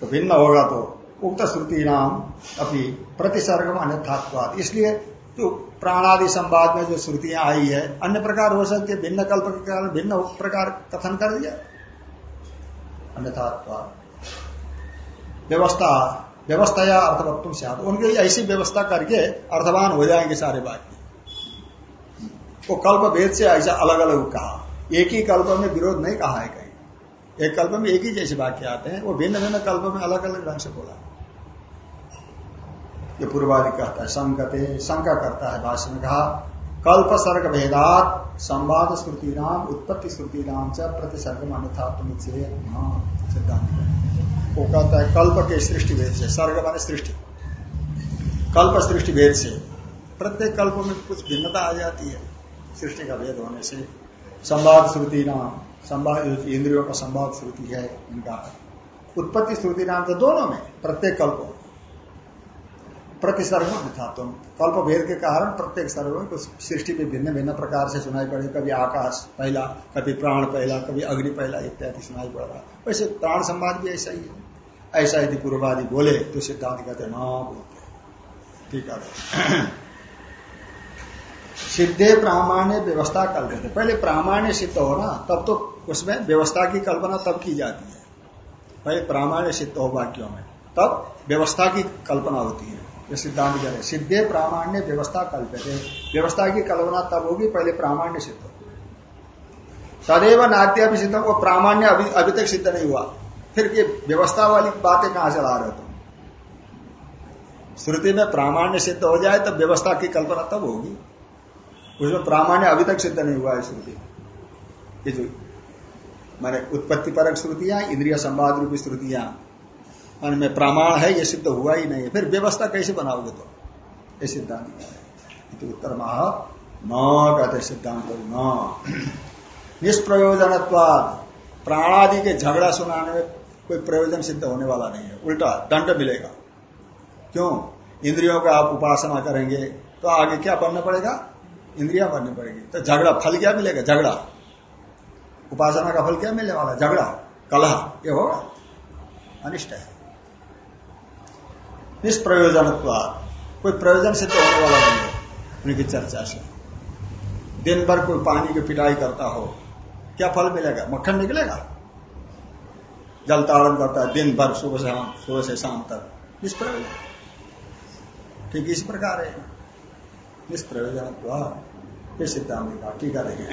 S1: तो भिन्न होगा तो उक्त श्रुति नाम अभी प्रतिसर्गम अन्यथात्वाद इसलिए तो प्राणादि संवाद में जो श्रुतियाँ आई है, अन्य प्रकार हो सकती है भिन्न कल्प के कारण भिन्न प्रकार कथन कर दिया। अन्यथा व्यवस्था व्यवस्था या अर्थवत्व से उनके ऐसी व्यवस्था करके अर्थवान हो जाएँगे सारे वाक्य। वो कल्प भेद से ऐसा अलग अलग कहा। एक ही कल्प में विरोध नहीं कहा है कहीं। एक कल्प में एक ही जैसे वाक्य आते हैं, वो भिन्न भिन्न कल्प में अलग अलग ढंग से बोला। ये पूर्वादि कहता है संकते शंका करता है भाष्य में कहा कल्प सर्ग भेदात संवाद श्रुति नाम उत्पत्ति श्रुति नाम से। प्रतिसर्ग अन्यथा सिद्धांत वो कहता है, कल्प के सृष्टि भेद से, सर्ग माने सृष्टि। कल्प सृष्टि भेद से। प्रत्येक कल्प में कुछ भिन्नता आ जाती है, सृष्टि का भेद होने से। संवाद श्रुति नाम संवाद, इंद्रियों का संवाद श्रुति है, इनका। उत्पत्ति श्रुति नाम तो दोनों में, प्रत्येक कल्प प्रतिसर्ग था तुम। कल्प भेद के कारण प्रत्येक सर्ग में सृष्टि में भिन्न भिन्न प्रकार से सुनाई पड़े। कभी आकाश पहला, कभी प्राण पहला, कभी अग्नि पहला इत्यादि सुनाई पड़ रहा। वैसे प्राण संवाद भी ऐसा ही है। ऐसा यदि पूर्वादि बोले तो सिद्धांत कहते ना बोलते ठीक है। सिद्धे प्रामाण्य व्यवस्था कल्पते पहले प्रामाण्य सिद्ध हो ना तब तो उसमें व्यवस्था की कल्पना तब की जाती है। पहले प्रामाण्य सिद्ध हो वाक्यों में, तब व्यवस्था की कल्पना होती है। ये सिद्धांत कह रहे सिद्धे प्रामाण्य व्यवस्था कल्पते व्यवस्था की कल्पना तब होगी पहले प्रामाण्य सिद्ध सदैव नाट्य भी सिद्ध, वो प्रामाण्य अभी अभी तक सिद्ध नहीं हुआ। फिर ये व्यवस्था वाली बातें कहाँ चला रहे तुम? श्रुति में प्रामाण्य सिद्ध हो जाए तब व्यवस्था की कल्पना तब होगी। उसमें प्रामाण्य अभी तक सिद्ध नहीं हुआ है श्रुति। ये जो, मैंने उत्पत्ति परक श्रुतियाँ, इंद्रिय संवाद रूपी श्रुतियाँ मान में प्रमाण है, ये सिद्ध हुआ ही नहीं है। फिर व्यवस्था कैसे बनाओगे तो? ये सिद्धांत तो उत्तर माह न कहते सिद्धांत न। निष्प्रयोजन प्राणादि के झगड़ा सुनाने में कोई प्रयोजन सिद्ध होने वाला नहीं है। उल्टा, दंड मिलेगा। क्यों? इंद्रियों का आप उपासना करेंगे तो आगे क्या बनना पड़ेगा? इंद्रिया बननी पड़ेगी। तो झगड़ा, फल क्या मिलेगा? झगड़ा। उपासना का फल क्या मिलने वाला? झगड़ा। कलह। ये होगा। अनिष्ट है। निष्प्रयोजन कोई प्रयोजन से तो होने वाला नहीं है। उनकी चर्चा से। दिन भर कोई पानी की पिटाई करता हो, क्या फल मिलेगा? मक्खन निकलेगा? जल करता है, दिन भर, सुबह से शाम, सुबह से शाम तक। निष्प्रयोजन ठीक इस प्रकार है। निष्प्रयोजन सिद्धांत का टीका रहेंगे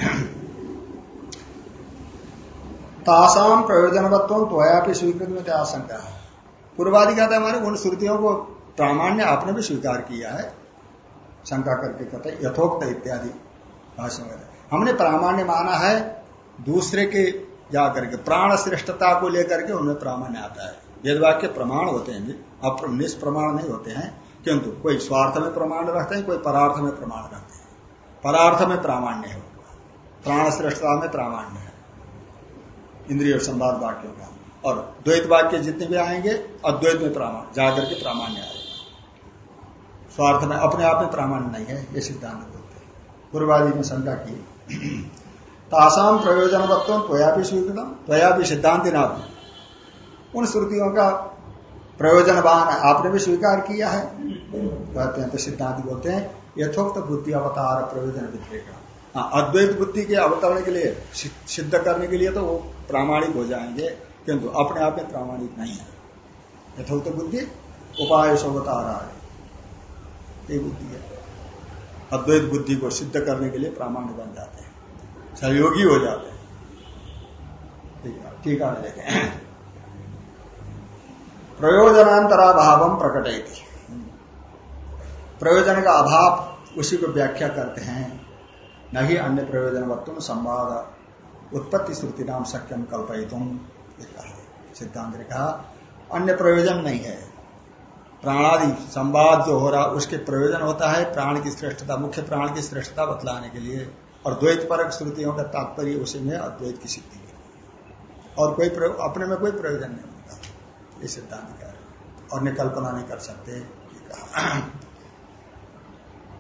S1: तासाम प्रयोजनवत्व तो भी स्वीकृत में आशंका है पूर्वादि कहता है हमारे उन श्रुतियों को प्रामाण्य आपने भी स्वीकार किया है। शंका करके कहते हैं, यथोक्त इत्यादि भाषण में। हमने प्रामाण्य माना है, दूसरे के जा करके प्राण श्रेष्ठता को लेकर के उनमें प्रामाण्य आता है। वेदवाक्य प्रमाण होते हैं अब निष्प्रमाण नहीं होते हैं, किंतु कोई स्वार्थ में प्रमाण रखते हैं, कोई परार्थ में प्रमाण रखते हैं। परार्थ में प्रामाण्य है। प्राण श्रेष्ठता में प्रामाण्य है। इंद्रिय संवाद वाक्यों का। और द्वैत वाक्य जितने भी आएँगे, अद्वैत में प्रामाण्य जाकर के प्रामाण्य आएगा। स्वार्थ में, अपने आप में प्रामाण्य नहीं है, ये सिद्धांत बोलते हैं। पूर्वादि में शंका की तासाम प्रयोजन वत्व त्वया भी स्वीकृतम, त्वया भी सिद्धांत ना उन श्रुतियों का प्रयोजनवान आपने भी स्वीकार किया है। कहते हैं तो सिद्धांत बोलते हैं, यथोक्त बुद्धि अवतार प्रयोजन विद्रेगा हाँ अद्वैत बुद्धि के अवतरण के लिए, सिद्ध करने के लिए तो वो प्रामाणिक हो जाएँगे। किंतु अपने आप में प्रामाणिक नहीं है। यथोक्त बुद्धि, उपाय से बता रहा है। ये बुद्धि है। अद्वैत बुद्धि को सिद्ध करने के लिए प्रामाण्य बन जाते हैं। सहयोगी हो जाते हैं। ठीक है देखें प्रयोजनांतराभाव प्रकट प्रयोजन का अभाव उसी को व्याख्या करते हैं। नहीं अन्य प्रयोजन वत्व संवाद उत्पत्ति श्रुति नाम सक्यम कल्पयितुम सिद्धांत ने कहा। अन्य प्रयोजन नहीं है। प्राणादि संवाद जो हो रहा, उसके प्रयोजन होता है प्राण की श्रेष्ठता, मुख्य प्राण की श्रेष्ठता बतलाने के लिए। और द्वैत परक श्रुतियों का तात्पर्य उसी में अद्वैत की सिद्धि है। और कोई अपने में कोई प्रयोजन नहीं होता। ये सिद्धांत कह रहे और निकल्पना नहीं कर सकते।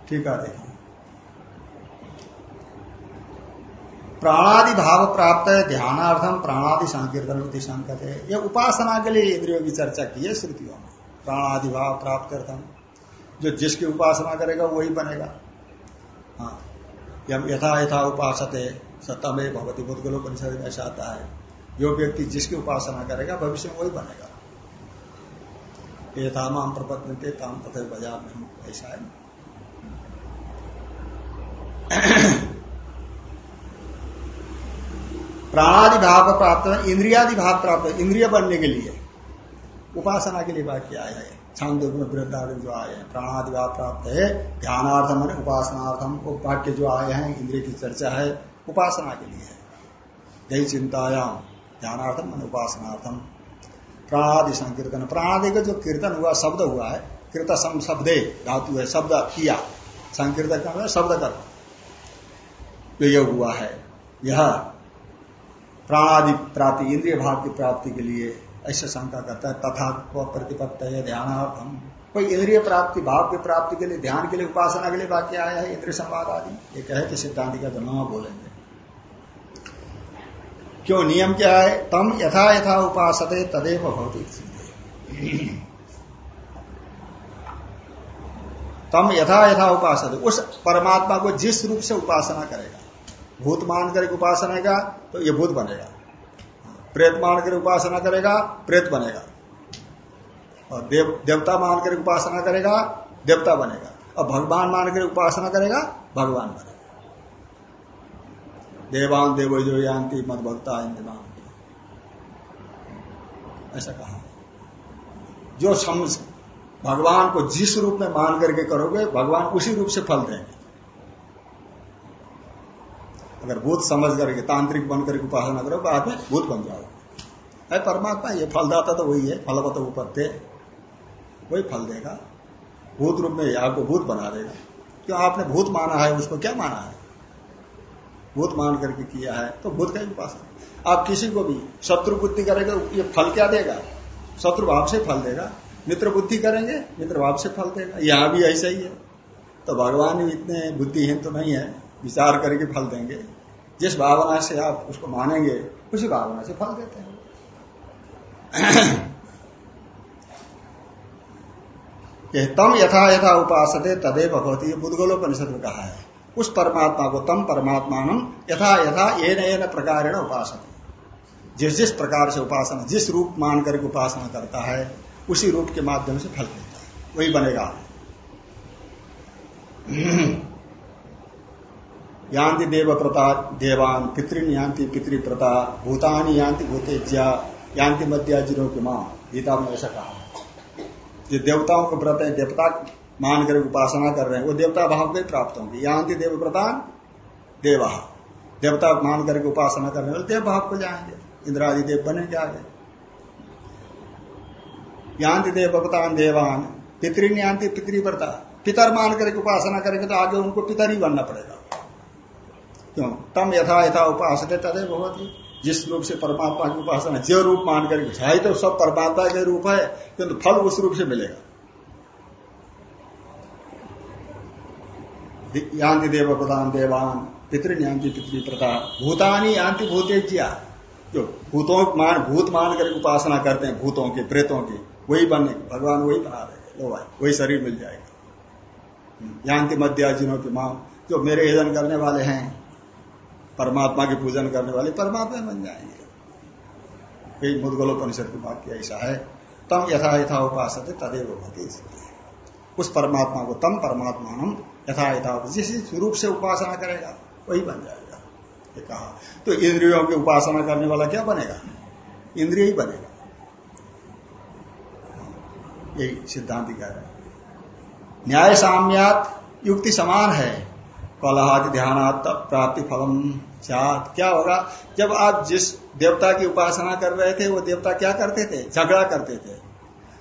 S1: ठीक है, देखिए। प्राणादि भाव प्राप्त है ध्यानार्थम प्राणादि संकीर्तन कहते हैं यह उपासना के लिए इंद्रियों की चर्चा की है श्रुतियों में प्राणादि भाव प्राप्त करता जो जिसकी उपासना करेगा, वही बनेगा। हाँ। यथा यथा उपासते सत्ता में भगवती बुद्धगोलोपनिषद में ऐसा आता है। जो व्यक्ति जिसकी उपासना करेगा, भविष्य में वही बनेगा। यथा माम प्रपत्न ताम तथा बाज़ार में ऐसा है। प्राणादि भाव प्राप्त इंद्रियादि भाव प्राप्त इंद्रिय बनने के लिए। उपासना के लिए वाक्य आया है। छांदो में वृद्धार्थ जो आए हैं, प्राणादि भाव प्राप्त है, ध्यानार्थम उपासनार्थम वो वाक्य जो आए हैं, इंद्रिय की चर्चा है, उपासना के लिए है। यही चिंतायाम, ध्यानार्थम मन उपासनार्थम। प्राणादि संकीर्तन, प्राणादि का जो कीर्तन हुआ, शब्द हुआ है कृत शब्दे, धातु है, शब्द किया। संकीर्तन का शब्द कर। तो यह हुआ है, यह प्राणादि प्राप्ति इंद्रिय भाव की प्राप्ति के लिए ऐसे शंका करता है। तथा प्रतिपत्त है ध्यानार्थम कोई इंद्रिय प्राप्ति, भाव की प्राप्ति के लिए, ध्यान के लिए, उपासना के लिए वाक्य आया है, इंद्रिय संवाद आदि? ये कहे कि सिद्धांत का तो बोलेंगे। क्यों? नियम क्या है? तम यथा यथा उपासते, तदेव भौतिक तम यथा यथा उपासते। उस परमात्मा को जिस रूप से उपासना करेगा भूत मान कर उपासना का तो ये भूत बनेगा। प्रेत मान कर उपासना करेगा, प्रेत बनेगा। और देव, देवता मान कर उपासना करेगा, देवता बनेगा। और भगवान मान कर उपासना करेगा, भगवान बनेगा। देवान देवो जो यांति मत भक्ता इंतमान ऐसा कहा। जो समझ, भगवान को जिस रूप में मान करके करोगे, भगवान उसी रूप से फल देंगे। अगर भूत समझ करके, तांत्रिक बन करके उपासना करो, बाद में भूत बन जाओ। है परमात्मा ये फलदाता तो वही है, फलवत उपत्य वही फल देगा। भूत रूप में आपको भूत बना देगा। क्यों? आपने भूत माना है, उसको क्या माना है? भूत मान करके किया है तो भूत का ही उपासना। आप किसी को भी शत्रु बुद्धि करेगा, ये फल क्या देगा? शत्रु भाव से फल देगा। मित्र बुद्धि करेंगे, मित्र भाव से फल देगा। यहाँ भी ऐसा ही है। तो भगवान इतने बुद्धिहीन तो नहीं है। विचार करके फल देंगे। जिस भावना से आप उसको मानेंगे, उसी भावना से फल देते हैं। तम यथा यथा उपासते तदे भगवती बुद्धगोलोपनिषद में कहा है। उस परमात्मा को तम परमात्मा यथा यथा एन एन प्रकार उपासना जिस जिस प्रकार से उपासना, जिस रूप मान करके उपासना करता है, उसी रूप के माध्यम से फल देता है। वही बनेगा। यान्ति देव प्रता देवान, पितृन यान्ति पितृप्रता भूतानी यान्ति, भूतेज्या, यान्ति मध्याजिनो की माँ। गीता में ऐसा कहा। जो देवताओं को व्रत है, देवता मान कर उपासना कर रहे हैं, वो देवता भाव में प्राप्त होंगे। यान्ति देव प्रतान देवा। देवता मान करके उपासना करने वाले देव भाव को जाएँगे। इंद्रादि देव बनेंगे आगे यान्ति देव प्रतान देवान, पितृन यान्ति, पितृव्रता। पितर मान करके उपासना करेंगे तो आगे उनको पितर ही बनना पड़ेगा। क्यों? तम यथा यथा उपास तदे बहुत जिस रूप से परमात्मा की उपासना जो रूप मान कर है तो सब परमात्मा के रूप है, किंतु फल उस रूप से मिलेगा। यांति देव प्रधान देवान पितृन्यांति पितृ प्रथा भूतानी यांति भूतेज्या। जो भूतों मान, भूत मान करके उपासना करते हैं, भूतों के, प्रेतों की। वही बनने भगवान वही बना रहे लो भाई, वही शरीर मिल जाएगा। यांति मध्य जिनों की माँ, जो मेरे हृदन करने वाले हैं परमात्मा के पूजन करने वाले परमात्मा बन जाएँगे। यही मुदगलोपनिषद की वाक्य ऐसा है, तम यथा यथा उपास तदेव होती उस परमात्मा को तम परमात्मा हम यथा यथा जिस रूप से उपासना करेगा, वही बन जाएगा। ये कहा। तो इंद्रियों की उपासना करने वाला क्या बनेगा? इंद्रिय ही बनेगा। यही सिद्धांत कह रहे न्याय साम्यात युक्ति समान है। कलहादि ध्यान प्राप्ति फलम चात क्या होगा? जब आप जिस देवता की उपासना कर रहे थे, वो देवता क्या करते थे? झगड़ा करते थे।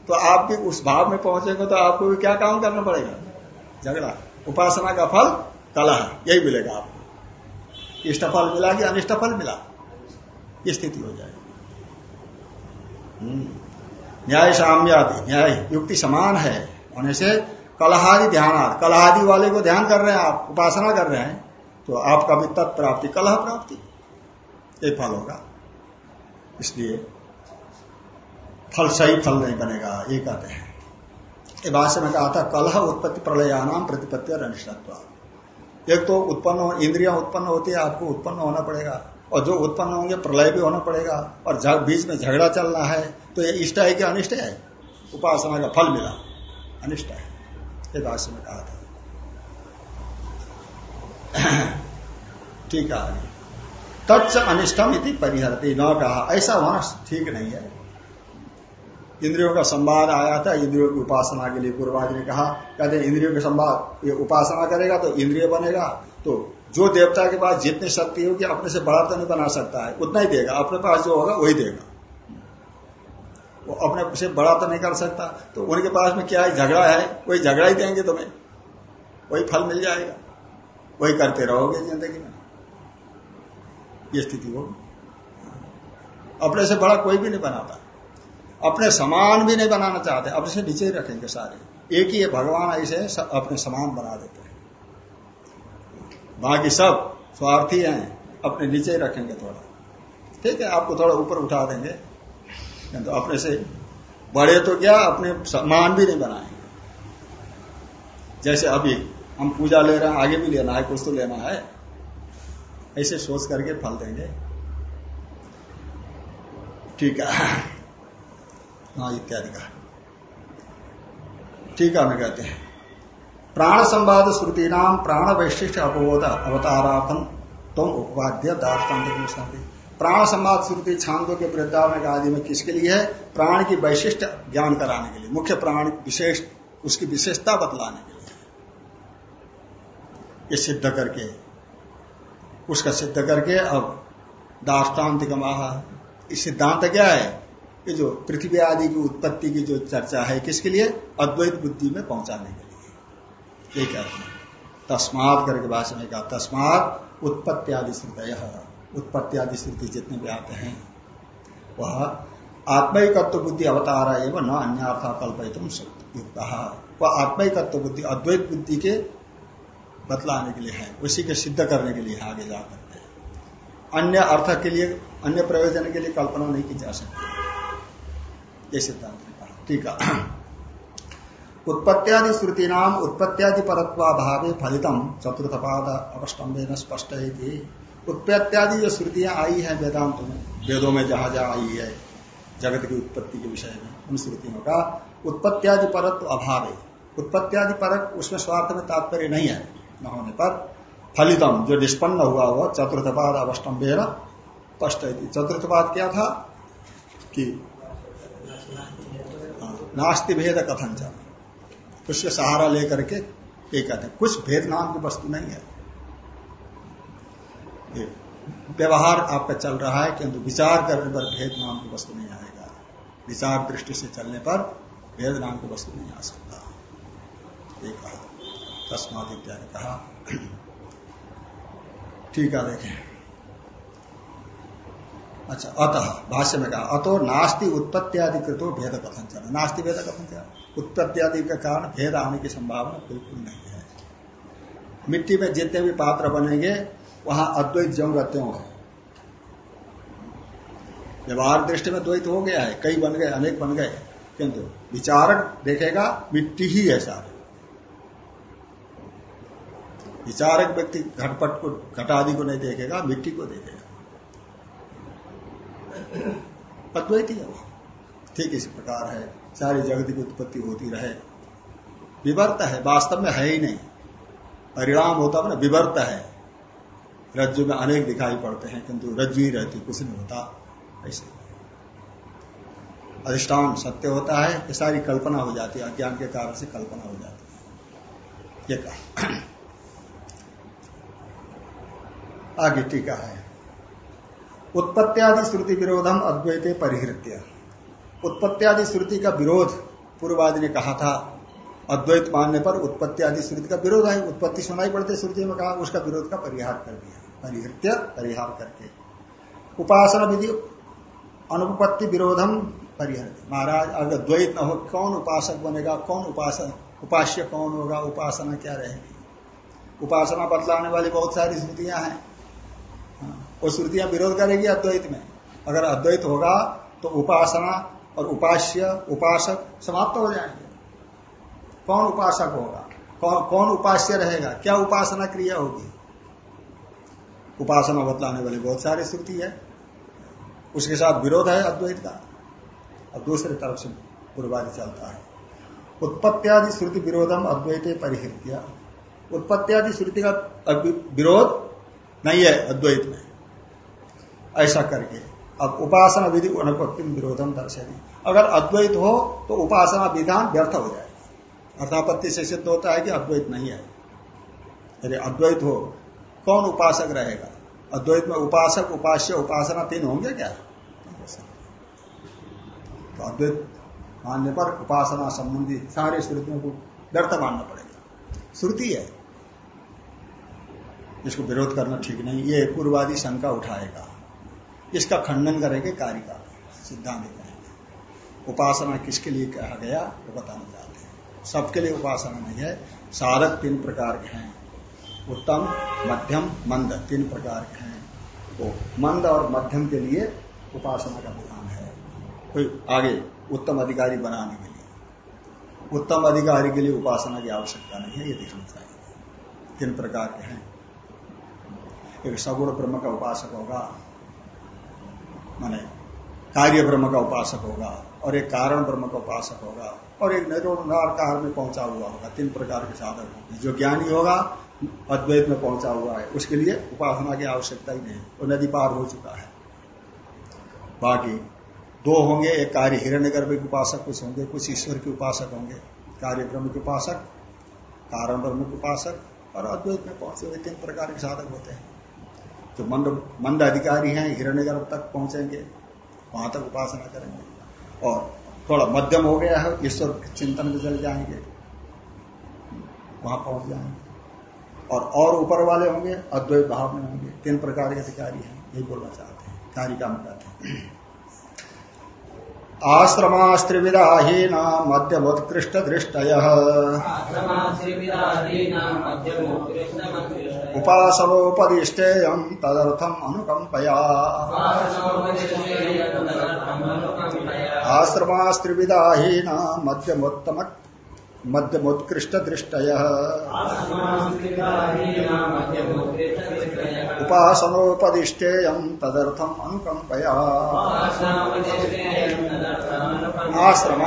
S1: तो आप भी उस भाव में पहुँचेंगे तो आपको भी क्या काम करना पड़ेगा? झगड़ा। उपासना का फल कलह। यही मिलेगा आपको। इष्ट फल मिला कि अनिष्ट फल मिला स्थिति हो जाएगी। हम्म। न्याय साम्यादि न्याय युक्ति समान है। होने से कलहादि ध्यान कलहादि वाले को ध्यान कर रहे हैं, आप उपासना कर रहे हैं तो आपका भी तत्प्राप्ति कलह प्राप्ति। ये फल होगा। इसलिए फल सही फल नहीं बनेगा, ये कहते हैं। ये भाष्य में कहा था, कलह उत्पत्ति प्रलयानाम प्रतिपत्ति और अनिष्टत्व। एक तो उत्पन्न इंद्रिया उत्पन्न होती है, आपको उत्पन्न होना पड़ेगा। और जो उत्पन्न होंगे, प्रलय भी होना पड़ेगा। और बीच में झगड़ा चलना है तो ये इष्ट है कि अनिष्ट है? उपासना का फल मिला, अनिष्ट है। ये भाष्य में कहा था। ठीक है तत्स अनिष्टम इति परिहरती। न कहा। ऐसा वहाँ ठीक नहीं है। इंद्रियों का संवाद आया था। इंद्रियों की उपासना के लिए पूर्वाज ने कहा, कहते इंद्रियों के संवाद, ये उपासना करेगा तो इंद्रिय बनेगा। तो जो देवता के पास जितनी शक्ति होगी, अपने से बड़ा तो नहीं बना सकता है। उतना ही देगा। अपने पास जो होगा, वही देगा। वो अपने से बड़ा तो नहीं कर सकता। तो उनके पास में क्या है? झगड़ा है? वही झगड़ा ही देंगे तुम्हें। वही फल मिल जाएगा। वही करते रहोगे ज़िंदगी में। ये स्थिति होगी अपने से बड़ा कोई भी नहीं बनाता। अपने समान भी नहीं बनाना चाहते। अपने से नीचे ही रखेंगे सारे। एक ही है भगवान, ऐसे अपने समान बना देते हैं। बाकी सब स्वार्थी हैं। अपने नीचे ही रखेंगे थोड़ा। ठीक है, आपको थोड़ा ऊपर उठा देंगे। तो अपने से बड़े तो क्या, अपने समान भी नहीं बनाएँगे। जैसे अभी हम पूजा ले रहे हैं, आगे भी लेना है, कुछ तो लेना है। ऐसे सोच करके फल देंगे। ठीक है। हाँ इत्यादि का। ठीक है मैं कहते हैं। प्राण संवाद श्रुति नाम प्राण वैशिष्ट अपोध अवतारापन, तुम उपवाद्य दार्ष्टान्तिक प्राण संवाद श्रुति छांदों के वृद्धावन आदि में किसके लिए है? प्राण की वैशिष्ट ज्ञान कराने के लिए। मुख्य प्राण विशेष, उसकी विशेषता बतलाने के लिए। ये सिद्ध करके, उसका सिद्ध करके अब दाष्टान्तिक इस सिद्धांत क्या है? ये जो पृथ्वी आदि की उत्पत्ति की जो चर्चा है, किसके लिए? अद्वैत बुद्धि में पहुँचाने के लिए। ये कहते हैं। तस्मात करके भाषा में कहा, तस्मात उत्पत्ति आदि श्रुत उत्पत्ति आदि श्रुति जितने भी आते हैं, वह आत्मिकत्व बुद्धि अवतार एवं न अन्यर्था कल्पित युक्त। वह आत्मिकत्व बुद्धि, अद्वैत बुद्धि के बतलाने के लिए है, उसी के सिद्ध करने के लिए आगे जाकर अन्य अर्थ के लिए, अन्य प्रयोजन के लिए कल्पना नहीं की जा सकती। ये सिद्धांत ने कहा। ठीक है। उत्पत्त्यादि श्रुति नाम उत्पत्त्यादि परत्वाभावे फलितम चतुर्थ पाद अवस्टम्बे स्पष्ट उत्पत्त्यादि जो श्रुतियाँ आई है वेदांत में, वेदों में जहाँ जहाँ आई है, जगत की उत्पत्ति के विषय में, उन श्रुतियों का उत्पत्त्यादि परत्व अभाव है। उत्पत्त्यादि परक उसमें स्वार्थ में तात्पर्य नहीं है, न होने पर फलितम जो निष्पन्न हुआ हुआ चतुर्थपाद अवस्टम्बे स्पष्ट है चतुर्थपाद क्या था कि नास्ति भेद कथन उसके सहारा लेकर के ये कहते कुछ भेद नाम की वस्तु नहीं है। व्यवहार आपका चल रहा है किंतु विचार करने पर भेद नाम की वस्तु नहीं आएगा। विचार दृष्टि से चलने पर भेद नाम की वस्तु नहीं आ सकता। ये कहा। इत्यादि कहा। ठीक है देखें अच्छा अतः भाष्य में कहा, अतो नास्ति उत्पत्ति आदि कृतो भेद कथन चला। नास्ति भेद कथन चला? उत्पत्ति आदि के कारण भेद आने की संभावना बिल्कुल नहीं है। मिट्टी में जितने भी पात्र बनेंगे वहाँ अद्वैत जो रहते होंगे व्यवहार दृष्टि में द्वैत हो गया है, कई बन गए, अनेक बन गए, किंतु विचारक देखेगा, मिट्टी ही है सारे। विचारक व्यक्ति घटपट को, घटादि को नहीं देखेगा, मिट्टी को देखेगा। अद्वैत ही है वो ठीक इसी प्रकार है, सारी जगत की उत्पत्ति होती रहे। विवर्त है, वास्तव में है ही नहीं। परिणाम होता है विवर्त है। रज्जु में अनेक दिखाई पड़ते हैं, किंतु रज्जु ही रहती, कुछ नहीं होता, ऐसे। अधिष्ठान सत्य होता है, ये सारी कल्पना हो जाती है, अज्ञान के कारण से कल्पना हो जाती है। ये कहा। आगे टीका है। उत्पत्त्यादि श्रुति विरोधम अद्वैत परिहृत्य। उत्पत्त्यादि श्रुति का विरोध पूर्वादि ने कहा था। अद्वैत मानने पर उत्पत्ति आदि श्रुति का विरोध है, उत्पत्ति सुनाई पड़ती श्रुति में कहा, उसका विरोध का परिहार कर दिया। परिहृत्य परिहार करके उपासना विधि अनुपत्ति विरोधम परिहर महाराज अगर द्वैत न हो कौन उपासक बनेगा कौन उपासक उपास्य कौन होगा उपासना क्या रहेगी? उपासना बदलाने वाली बहुत सारी श्रुतियाँ हैं। हाँ, वो श्रुतियाँ विरोध करेगी अद्वैत में। अगर अद्वैत होगा तो उपासना और उपास्य उपासक समाप्त हो जाएँगे। कौन उपासक होगा? कौन कौन उपास्य रहेगा? क्या उपासना क्रिया होगी? उपासना बतलाने वाली बहुत सारी श्रुति है। उसके साथ विरोध है अद्वैत का और दूसरे तरफ़ से पूर्वादि चलता है। उत्पत्त्यादि श्रुति विरोधम अद्वैत परिहृत्या। उत्पत्त्यादि श्रुति का विरोध नहीं है अद्वैत में। ऐसा करके अब उपासना विधि अनुपत्ति विरोधम दर्शनी। अगर अद्वैत हो तो उपासना विधान व्यर्थ हो जाएगा। अर्थापत्ति से सिद्ध होता है कि अद्वैत नहीं है। यदि अद्वैत हो कौन उपासक रहेगा? अद्वैत में उपासक, उपास्य, उपासना तीन होंगे क्या? तो अद्वैत मानने पर उपासना संबंधी सारे श्रुतियों को व्यर्थ मानना पड़ेगा। श्रुति है। इसको विरोध करना ठीक नहीं। ये पूर्वादि शंका उठाएगा। इसका खंडन करेंगे कार्य का सिद्धांत कहेंगे उपासना किसके लिए कहा गया? वो बताना चाहते हैं। सबके लिए उपासना नहीं है। साधक तीन प्रकार के हैं। उत्तम, मध्यम, मंद, तीन प्रकार के हैं। तो मंद और मध्यम के लिए उपासना का विधान है। कोई आगे, उत्तम अधिकारी बनाने के लिए। उत्तम अधिकारी के लिए उपासना की आवश्यकता नहीं है, ये देखना चाहिए। तीन प्रकार के हैं। एक सगुण ब्रह्म का उपासक होगा, माने कार्य ब्रह्म का उपासक होगा, और एक कारण ब्रह्म का उपासक होगा, और एक निरोधार में पहुँचा हुआ होगा। तीन प्रकार के साधक होंगे। जो ज्ञानी होगा अद्वैत में पहुँचा हुआ है। उसके लिए उपासना की आवश्यकता ही नहीं वो नदी पार हो चुका है। बाकी दो होंगे, एक कार्य हिरण्य गर्भ के उपासक, कुछ होंगे, कुछ ईश्वर के उपासक होंगे। कार्य ब्रह्म के उपासक, कारण ब्रह्म के उपासक, और अद्वैत में पहुँचे हुए तीन प्रकार के साधक होते हैं। जो मंद मंद अधिकारी हैं हिरण्य गर्भ तक पहुँचेंगे, वहाँ तक उपासना करेंगे। और थोड़ा मध्यम हो गया है, ईश्वर चिंतन में चल जाएँगे, वहाँ पहुँच जाएँगे। और और ऊपर वाले होंगे अद्वैत भाव में होंगे। तीन प्रकार के अधिकारी हैं यही बोलना चाहते हैं कार्य का कहते हैं। आश्रमास्त्रिविदाहीना मध्यमोत्कृष्ट दृष्टय उपासनोपदिष्टेयम तदर्थम अनुकंपया आश्रमास्त्रिविदाहीना मध्यमोत्तम मध्यमोत्कृष्ट दृष्टय उपासनोपदिष्टेयम तदर्थम अनुकंपया आश्रम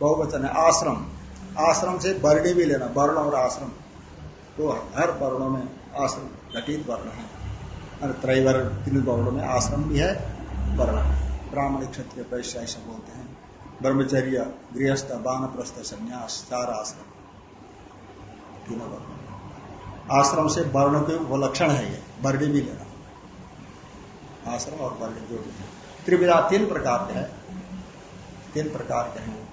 S1: बहुवचन है आश्रम। आश्रम से वर्णी भी लेना वर्ण और आश्रम। तो हर वर्णों में आश्रम घटित वर्ण है। त्रैवर्ण तीन वर्णों में आश्रम भी है वर्ण ब्राह्मण क्षत्रिय पैसा ऐसा बोलते हैं। ब्रह्मचर्य, गृहस्थ प्रस्थ संन्यास चार आश्रम। तीनों वर्ण आश्रम से वर्ण के वो लक्षण है ये, वर्णी भी लेना। आश्रम और वर्ण जो भी है। त्रिविधा तीन प्रकार के है। तीन प्रकार के हैं।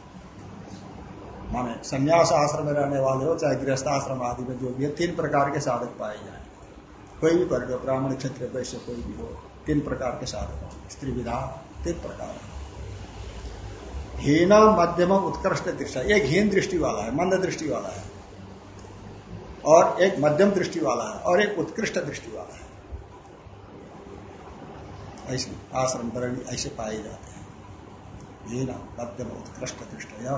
S1: माने संन्यास आश्रम में रहने वाले हो, चाहे गृहस्थ आश्रम आदि में जो भी है, तीन प्रकार के साधक पाए जाए। कोई भी वर्ग, ब्राह्मण क्षेत्र वैश्य, कोई भी हो, तीन प्रकार के साधक हो। स्त्री विधा तीन प्रकार। हीन मध्यम उत्कृष्ट दृष्टि एक हीन दृष्टि वाला है, मंद दृष्टि वाला है। और एक मध्यम दृष्टि वाला है, और एक उत्कृष्ट दृष्टि वाला है। ऐसे आश्रम धरणी ऐसे पाए जाते हैं। हीन मध्यम, उत्कृष्ट दृष्टि।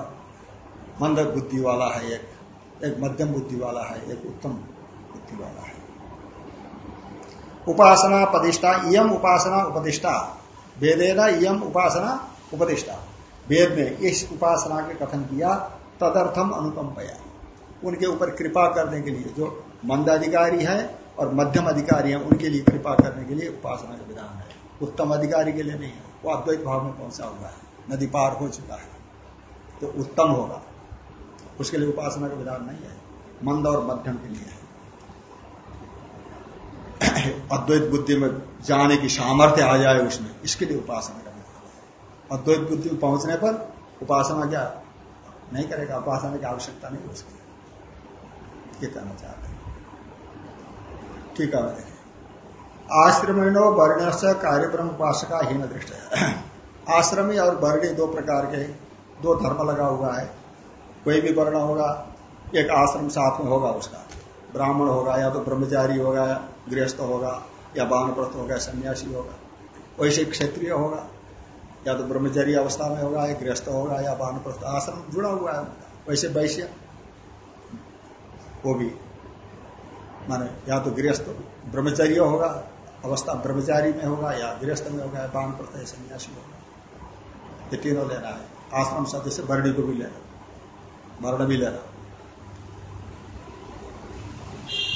S1: मंद बुद्धि वाला है एक एक मध्यम बुद्धि वाला है, एक उत्तम बुद्धि वाला है। उपासना पदिष्ठा इम उपासना उपदिष्टा वेदेना इम उपासना उपदिष्टा वेद ने इस उपासना के कथन किया, तदर्थम अनुकंपया। उनके ऊपर कृपा करने के लिए जो मंद अधिकारी है और मध्यम अधिकारी है, उनके लिए कृपा करने के लिए उपासना का विधान है। उत्तम अधिकारी के लिए नहीं है। वो अद्वैत भाव में पहुँचा हुआ है नदी पार हो चुका है। तो उत्तम होगा। उसके लिए उपासना का विधान नहीं है। मंद और मध्यम के लिए है। अद्वैत बुद्धि में जाने की सामर्थ्य आ जाए उसमें, इसके लिए उपासना अद्वैत बुद्धि में पहुँचने पर उपासना क्या नहीं करेगा? उपासना की आवश्यकता नहीं उसकी ये कहना चाहते हैं। ठीक है आश्रमिणो वर्ण से कार्यक्रम उपासका हीन दृष्ट है आश्रमी और वर्णी दो प्रकार के दो धर्म लगा हुआ है। कोई भी वर्ण होगा, एक आश्रम साथ में होगा उसका। ब्राह्मण होगा, या तो ब्रह्मचारी होगा या गृहस्थ होगा, या वानप्रस्थ होगा, सन्यासी होगा। वैसे क्षेत्रीय होगा। या तो ब्रह्मचर्य अवस्था में होगा या गृहस्थ होगा, या वानप्रस्थ आश्रम जुड़ा हुआ है, वैसे वैश्य वो भी। माने या तो गृहस्थ ब्रह्मचर्य होगा, अवस्था ब्रह्मचारी में होगा, या गृहस्थ में होगा, या बान प्रत्यय सन्यासी होगा। ये तीनों लेना है। आश्रम शब्द से वर्णी को भी लेना वर्ण भी लेना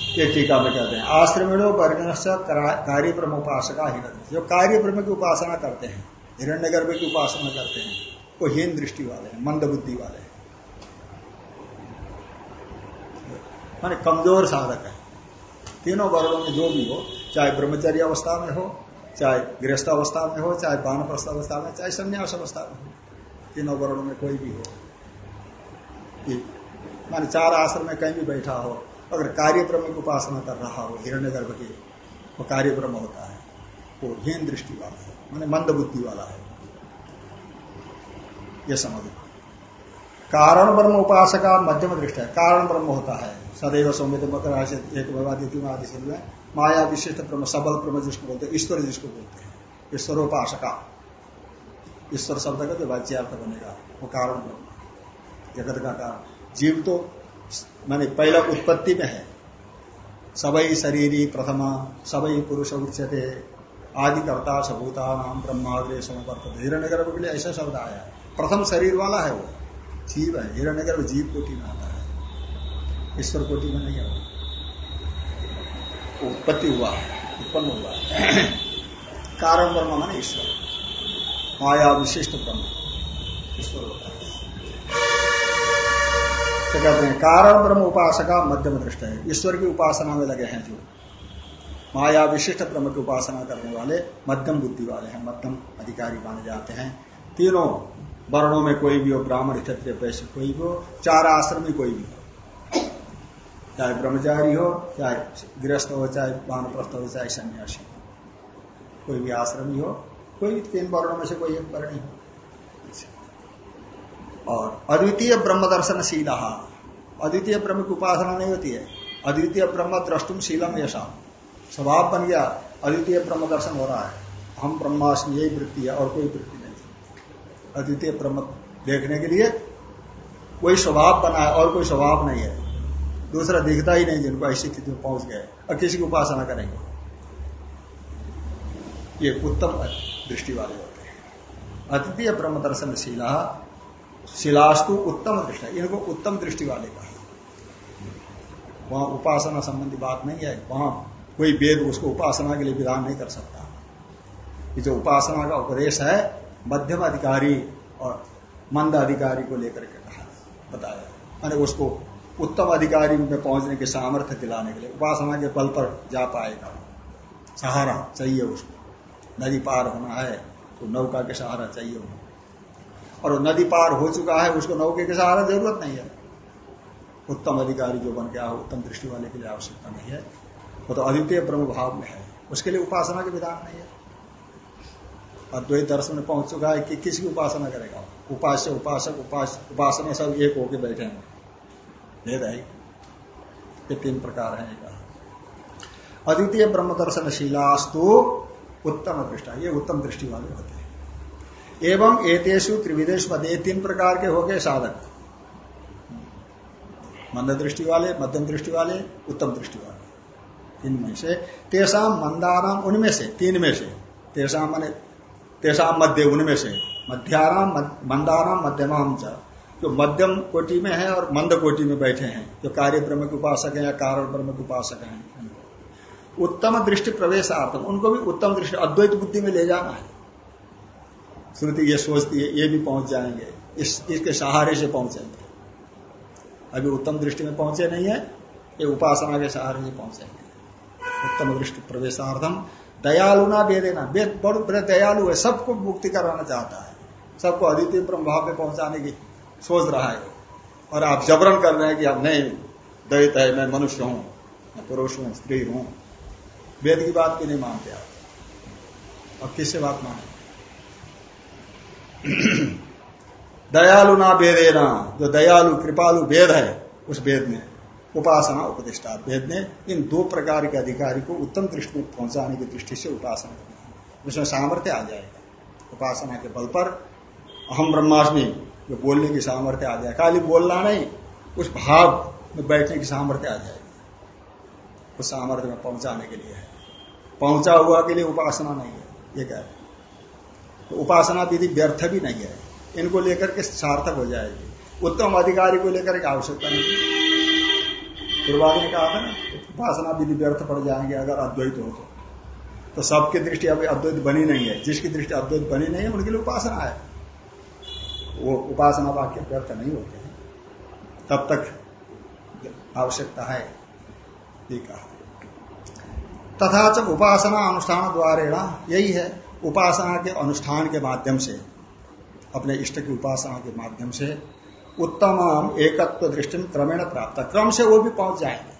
S1: ये टीका में कहते हैं, आश्रमिणो वर्ण से कार्य ब्रह्म उपासका ही जो कार्य ब्रह्म की उपासना करते हैं हिरण्य गर्भ की उपासना करते हैं? वो हीन दृष्टि वाले हैं मंद बुद्धि वाले हैं। माने कमज़ोर साधक है। तीनों वर्णों में जो भी हो, चाहे ब्रह्मचर्य अवस्था में हो, चाहे गृहस्थ अवस्था में हो, चाहे बानप्रस्थ अवस्था में, चाहे संन्यास अवस्था में हो, तीनों वर्णों में कोई भी हो। माने चार आश्रम में कहीं भी बैठा हो, अगर कार्य ब्रह्म की उपासना कर रहा हो हिरण्य गर्भ की वो कार्य ब्रह्म होता है। वो हीन दृष्टि वाला है। माने मंद बुद्धि वाला है। ये समझ कारण ब्रह्म उपासका मध्यम दृष्टि है। कारण ब्रह्म होता है। सदैव सौम्य मकर एक से माया विशिष्ट ब्रह्म, सबल ब्रह्म जिसको बोलते हैं, ईश्वर जिसको बोलते हैं। ईश्वरोपासका ईश्वर शब्द का जो वाच्यार्थ बनेगा। वो कारण ब्रह्म। जगत का कारण। जीव तो माने पहला उत्पत्ति में है। सबई शरीरी प्रथमा, सबई पुरुष उच्चते आदि कर्ता सबूता नाम ब्रह्माग्रे समवर्त हिरण्य गर्भ के लिए ऐसा शब्द आया। प्रथम शरीर वाला है वो। जीव है। हिरण्य गर्भ जीव कोटि में आता है। ईश्वर कोटि में नहीं है उत्पत्ति हुआ, उत्पन्न हुआ। कारण ब्रह्म मान ईश्वर। माया विशिष्ट ब्रह्म। ईश्वर होता है। तो कहते हैं? कारण ब्रह्म उपासका मध्यम दृष्ट है। ईश्वर की उपासना में लगे हैं जो। माया विशिष्ट ब्रह्म की उपासना करने वाले मध्यम बुद्धि वाले हैं, मध्यम अधिकारी माने जाते हैं। तीनों वर्णों में कोई भी हो, ब्राह्मण, क्षत्रिय, वैश्य, कोई भी हो, चार आश्रम में कोई भी हो। चाहे ब्रह्मचारी हो, चाहे गृहस्थ हो, चाहे वानप्रस्थ हो, चाहे सन्यासी हो। कोई भी आश्रमी हो, कोई भी तीन वर्णों में से कोई एक वर्णी हो। और अद्वितीय ब्रह्म दर्शन शीला अद्वितीय ब्रह्म की उपासना नहीं होती है। अद्वितीय ब्रह्म द्रष्टुम शीलम ऐसा स्वभाव बन गया अद्वितीय ब्रह्म दर्शन हो रहा है। हम ब्रह्मास्म, यही वृत्ति है और कोई वृत्ति नहीं। अद्वितीय ब्रह्म देखने के लिए कोई स्वभाव बना है और कोई स्वभाव नहीं है। दूसरा दिखता ही नहीं जिनको ऐसी स्थिति में पहुँच गए और किसी की उपासना करेंगे। ये उत्तम दृष्टि वाले होते हैं। अद्वितीय ब्रह्म दर्शन शिला, शिलास्तु उत्तम दृष्टि इनको उत्तम दृष्टि वाले का वहाँ उपासना संबंधी बात नहीं है। वहाँ कोई वेद उसको उपासना के लिए विधान नहीं कर सकता। ये जो उपासना का उपदेश है, मध्यम अधिकारी और मंद अधिकारी को लेकर के कहा, बताया। मैंने उसको उत्तम अधिकारी में पहुँचने के सामर्थ्य दिलाने के लिए उपासना के बल पर जा पाएगा। सहारा चाहिए उसको। नदी पार होना है तो नौका के सहारा चाहिए उनको। और नदी पार हो चुका है, उसको नौके के सहारा ज़रूरत नहीं है। उत्तम अधिकारी जो बन गया उत्तम दृष्टि वाले के लिए आवश्यकता नहीं है। वो तो अद्वितीय ब्रह्म भाव में है। उसके लिए उपासना के विधान नहीं है। अद्वैत दर्शन में पहुँच चुका है कि किसकी उपासना करेगा? उपास्य, उपासक, उपास, उपासना सब एक होके बैठे हैं। भेद है ये तीन प्रकार है अद्वितीय ब्रह्म दर्शन शीलास्तु उत्तम दृष्टा। ये उत्तम दृष्टि वाले होते हैं। एवं एतेषु त्रिविदेश मध्य तीन प्रकार के हो गए साधक। मंद दृष्टि वाले, मध्यम दृष्टि वाले, उत्तम दृष्टि वाले। इनमें से तेषा मंदाराम उनमें से, तीन में से। तेषा माने तेषा मध्य उनमें से। मध्याराम मंदाराम, मध्यमाम च। जो मध्यम कोटि में है और मंद कोटि में बैठे हैं। जो कार्य ब्रह्म के उपासक हैं या कारण ब्रह्म के उपासक हैं। उत्तम दृष्टि प्रवेश प्रवेशार्थम उनको भी उत्तम दृष्टि, अद्वैत बुद्धि में ले जाना है। श्रुति ये सोचती है, ये भी पहुँच जाएँगे। इस, इसके सहारे से पहुँचेंगे। अभी उत्तम दृष्टि में पहुँचे नहीं है, ये उपासना के सहारे से पहुँचेंगे। उत्तम दृष्टि प्रवेशार्थम दयालु ना दे देना बड़े दयालु है, सबको मुक्ति कराना चाहता है। सबको अद्वितीय ब्रह्म भाव में पहुँचाने की सोच रहा है। और आप जबरन कर रहे हैं कि आप नहीं दैत है, मैं मनुष्य हूँ, मैं पुरुष हूँ, स्त्री हूँ। वेद की बात की नहीं मानते आप। अब किससे बात माने? दयालु ना वेदेना जो दयालु, कृपालु वेद है, उस वेद में। उपासना उपदिष्टा। वेद ने इन दो प्रकार के अधिकारी को उत्तम दृष्टि में पहुँचाने की दृष्टि से उपासना उसमें सामर्थ्य आ जाएगा। उपासना के बल पर अहम ब्रह्माष्टमी जो बोलने की सामर्थ्य आ जाए। खाली बोलना नहीं, उस भाव में बैठने की सामर्थ्य आ जाएगी उस सामर्थ्य में पहुँचाने के लिए है। पहुँचा हुआ के लिए उपासना नहीं है, ये कह रहे तो उपासना विधि व्यर्थ भी नहीं है। इनको लेकर के सार्थक हो जाएगी। उत्तम अधिकारी को लेकर के आवश्यकता नहीं। पूर्वादि ने कहा था ना, उपासना विधि व्यर्थ पड़ जाएँगे अगर अद्वैत हो तो। तो सबकी दृष्टि अभी अद्वैत बनी नहीं है। जिसकी दृष्टि अद्वैत बनी नहीं है, उनके लिए उपासना है। वो उपासना वाक्य व्यर्थ नहीं होते हैं। तब तक आवश्यकता है कहा। तथा च उपासना अनुष्ठान द्वारा यही है, उपासना के अनुष्ठान के माध्यम से, अपने इष्ट की उपासना के माध्यम से उत्तम एकत्व दृष्टि में क्रमेण प्राप्त। क्रम से वो भी पहुँच जाएँगे।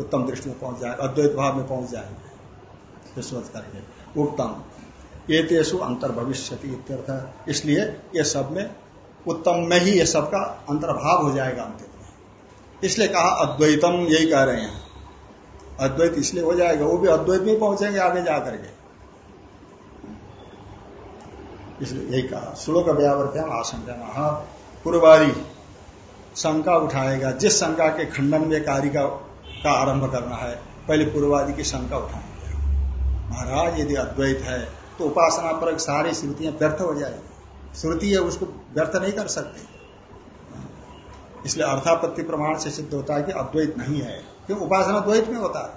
S1: उत्तम दृष्टि में पहुँच जाएँगे, अद्वैत भाव में पहुँच जाएँगे। सोच करके उत्तम। ये तेसु अंतर भविष्य इसलिए ये सब में, उत्तम में ही ये सबका अंतर्भाव हो जाएगा अंतिम में। इसलिए कहा अद्वैतम यही कह रहे हैं। अद्वैत इसलिए हो जाएगा, वो भी अद्वैत में पहुँचेंगे, आगे जाकर के। इसलिए यही कहा। श्लोक व्यावर्तन आशंका। पूर्वारी शंका उठाएगा जिस शंका के खंडन में कार्य का, का आरंभ करना है पहले पूर्वादि की शंका उठाएँगे। महाराज यदि अद्वैत है तो उपासना पर सारी श्रुतियाँ व्यर्थ हो जाएगी। श्रुति है उसको व्यर्थ नहीं कर सकते। इसलिए अर्थापत्ति प्रमाण से सिद्ध होता है कि अद्वैत नहीं है। क्यों? उपासना द्वैत में होता है।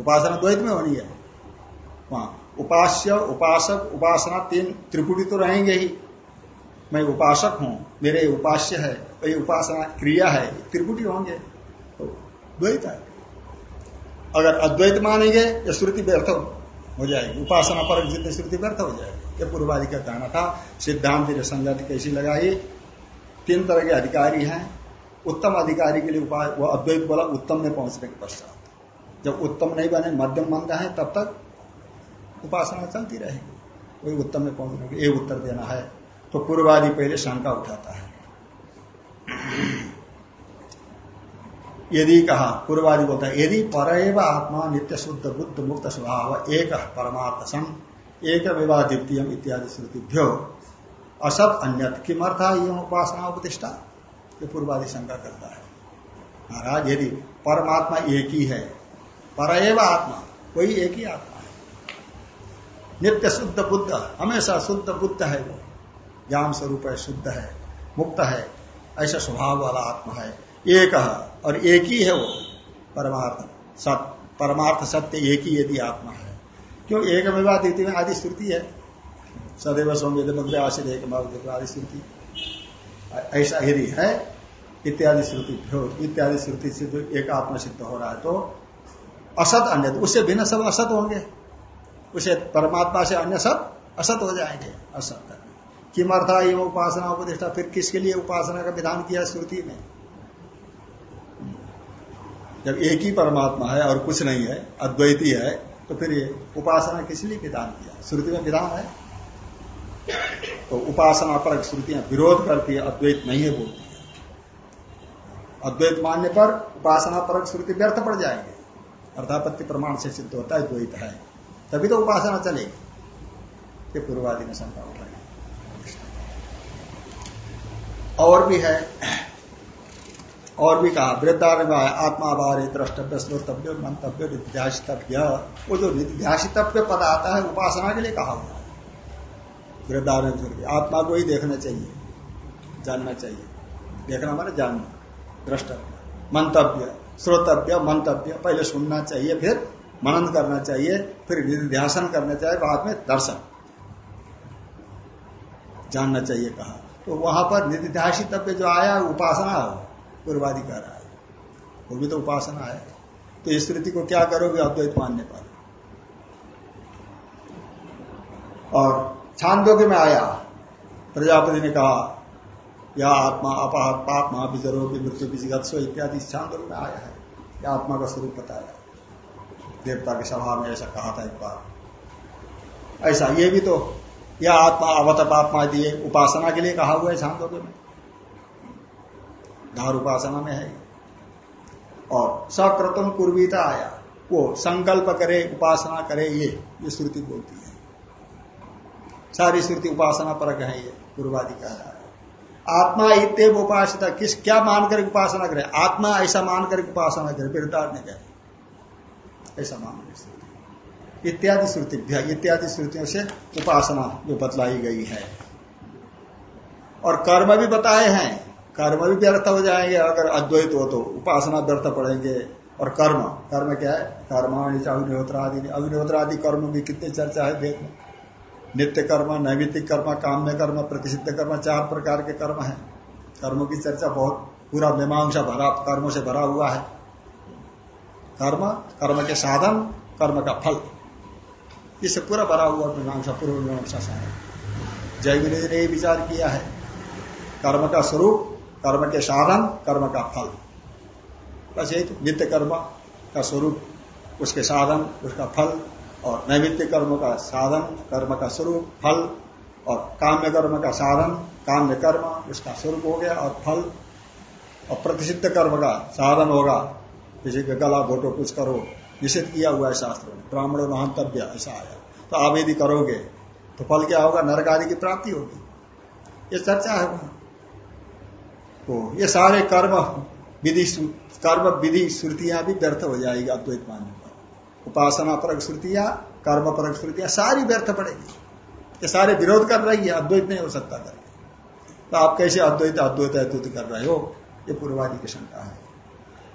S1: उपासना द्वैत में होनी है। वहाँ उपास्य उपासक उपासना तीन त्रिपुटी तो रहेंगे ही। मैं उपासक हूँ, मेरे उपास्य है वही उपासना क्रिया है त्रिपुटी होंगे तो द्वैत है। अगर अद्वैत मानेंगे, या श्रुति व्यर्थ हो जाएगी। उपासना पर जितनी श्रुति व्यर्थ हो जाएगी। ये पूर्वादि का कहना था, सिद्धांत ने संगति कैसी लगाई? तीन तरह के अधिकारी हैं। उत्तम अधिकारी के लिए उपाय वो अद्वैत बोला, उत्तम में पहुँचने के पश्चात। जब उत्तम नहीं बने, मध्यम मंद है, तब तक उपासना चलती रहेगी। वही उत्तम में पहुँचने के ये उत्तर देना है। तो पूर्वादि पहले शंका उठाता है। यदि कहा, पूर्वादि बोलता है, यदि पर आत्मा नित्य शुद्ध, बुद्ध मुक्त स्वभाव, एक परमार्थ सम एक विवाह द्वितीय इत्यादि श्रुतिभ्यो। असत अन्य किमर्थ ये उपासना उपदिष्टा? ये पूर्वादि शंका करता है। महाराज, यदि परमात्मा एक ही है पर आत्मा, कोई एक ही आत्मा है। नित्य शुद्ध बुद्ध, हमेशा शुद्ध बुद्ध है वो। ज्ञान स्वरूप है, शुद्ध है, मुक्त है, ऐसा स्वभाव वाला आत्मा है। एक और एक ही है वो, परमार्थ सत्य परमार्थ सत्य एक ही यदि आत्मा है। क्यों? एक विवाद में आदि श्रुति है। सदैव सौम्य मुद्रे आशित एक आदि श्रुति ऐसा यदि है, इत्यादि श्रुति इत्यादि श्रुति से जो एक आत्मा सिद्ध हो रहा है तो असत अन्य उससे भिन्न सब असत होंगे। उसे परमात्मा से अन्य सब असत हो जाएँगे, असत। किमर्था ये उपासना उपदिष्टा? फिर किसके लिए उपासना का विधान किया श्रुति में? जब एक ही परमात्मा है और कुछ नहीं है, अद्वैती है तो फिर ये उपासना किस लिए विधान किया? श्रुति में विधान है। तो उपासना पर श्रुतियाँ विरोध करती है, अद्वैत नहीं है बोलती है। अद्वैत मानने पर उपासना पर श्रुति व्यर्थ पड़ जाएँगे। अर्थापत्ति प्रमाण से सिद्ध होता है द्वैत है। तभी तो उपासना चलेगी। ये पूर्वादि में शंका उठाई। और भी है, और भी कहा वृद्धारण आत्मा बारे द्रष्टव्य श्रोतव्य मंतव्य, निध्यासितव्य। वो जो निध्यासितव्य पद आता है, उपासना के लिए कहा हुआ है। वृद्धारण आत्मा को ही देखना चाहिए, जानना चाहिए। देखना माने जानना, द्रष्टव्य, मंतव्य श्रोतव्य मंतव्य, पहले सुनना चाहिए, फिर मनन करना चाहिए, फिर निध्यासन करना चाहिए, बाद में दर्शन। जानना चाहिए कहा। तो वहाँ पर निधिध्यासितव्य जो आया, उपासना हो पूर्वादि कह रहा है वो भी तो उपासना है। तो इस स्थिति को क्या करोगे? अद्वैत मानने पर। और छांदोग्य में आया। प्रजापति ने कहा या आत्मा अपात पाप महाविजरो की मृत्यु विजिगत्सो इत्यादि छांदोग्य में आया है। या आत्मा का स्वरूप बताया देवता के सभा में ऐसा कहा था एक बार। ऐसा, ये भी तो या आत्मा अवत आत्मा दिए उपासना के लिए कहा हुआ है छांदोग्य में। धार उपासना में है। और सकृतम पूर्वीता आया। वो संकल्प करे, उपासना करे, ये ये श्रुति बोलती है। सारी श्रुति उपासना परक है ये, पूर्वादि कह रहा है। आत्मा इतव उपासना किस, क्या मानकर उपासना करे? आत्मा ऐसा मानकर उपासना करे बिरदार ने कहे ऐसा मान इत्यादि श्रुति इत्यादि श्रुतियों से उपासना जो बतलाई गई है। और कर्म भी बताए हैं। कर्म भी व्यर्थ हो जाएँगे, अगर अद्वैत हो तो उपासना व्यर्थ पड़ेंगे। और कर्म कर्म क्या है? कर्माणी अग्निहोत्र आदि अग्निहोत्र आदि कर्म की कितनी चर्चा है देख नित्य कर्म, नैमित्तिक कर्म, काम्य कर्म प्रतिषिध कर्म, चार प्रकार के कर्म है। कर्मों की चर्चा बहुत पूरा मीमांसा भरा, कर्म से भरा हुआ है। कर्म कर्म के साधन, कर्म का फल। इससे पूरा भरा हुआ मीमांसा पूर्व मीमांसा सारा। जैविक ने विचार किया है। कर्म का स्वरूप, कर्म के साधन, कर्म का फल। बस तो नित्य कर्म का स्वरूप, उसके साधन, उसका फल और नैमित्य कर्म का साधन, कर्म का स्वरूप, फल और काम्य कर्म का साधन, काम्य कर्म, उसका स्वरूप हो गया और फल। और प्रतिषिध कर्म का साधन होगा। किसी का गला घोटो कुछ करो निषिद्ध किया हुआ है शास्त्र में। ब्राह्मण महंतव्य ऐसा आया। तो आप यदि करोगे तो फल क्या होगा? नरक आदि की प्राप्ति होगी। ये चर्चा है वहाँ। तो ये सारे कर्म, विधि कर्म विधि श्रुतियाँ भी व्यर्थ हो जाएगी अद्वैत मान्य उपासना परक श्रुतियाँ, कर्म परक श्रुतियाँ, सारी व्यर्थ पड़ेगी। ये सारे विरोध कर रही है, अद्वैत नहीं हो सकता करके। तो आप कैसे अद्वैत अद्वैत अद्वैत कर रहे हो? ये पूर्वादि की शंका है।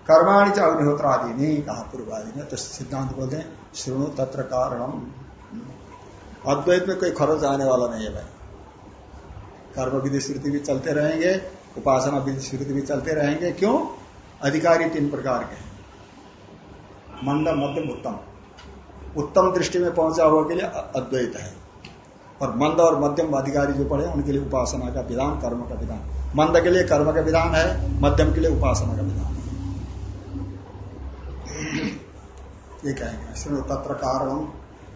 S1: कर्माणी च अग्निहोत्र आदि नहीं कहा पूर्वादि ने तो सिद्धांत बोलते हैं श्रृणु तत्र कारणम। अद्वैत में कोई खरोच आने वाला नहीं है भाई। कर्म विधि श्रुति भी चलते रहेंगे, उपासना विधि श्रुति भी चलते रहेंगे। क्यों? अधिकारी तीन प्रकार के हैं। मंद मध्यम उत्तम। उत्तम दृष्टि में पहुँचा हुआ के लिए अद्वैत है। और मंद और मध्यम अधिकारी जो पढ़े उनके लिए उपासना का विधान, कर्म का विधान। मंद के लिए कर्म का विधान है, मध्यम के लिए उपासना का विधान। ये कहेंगे श्रृणु तत्र कारण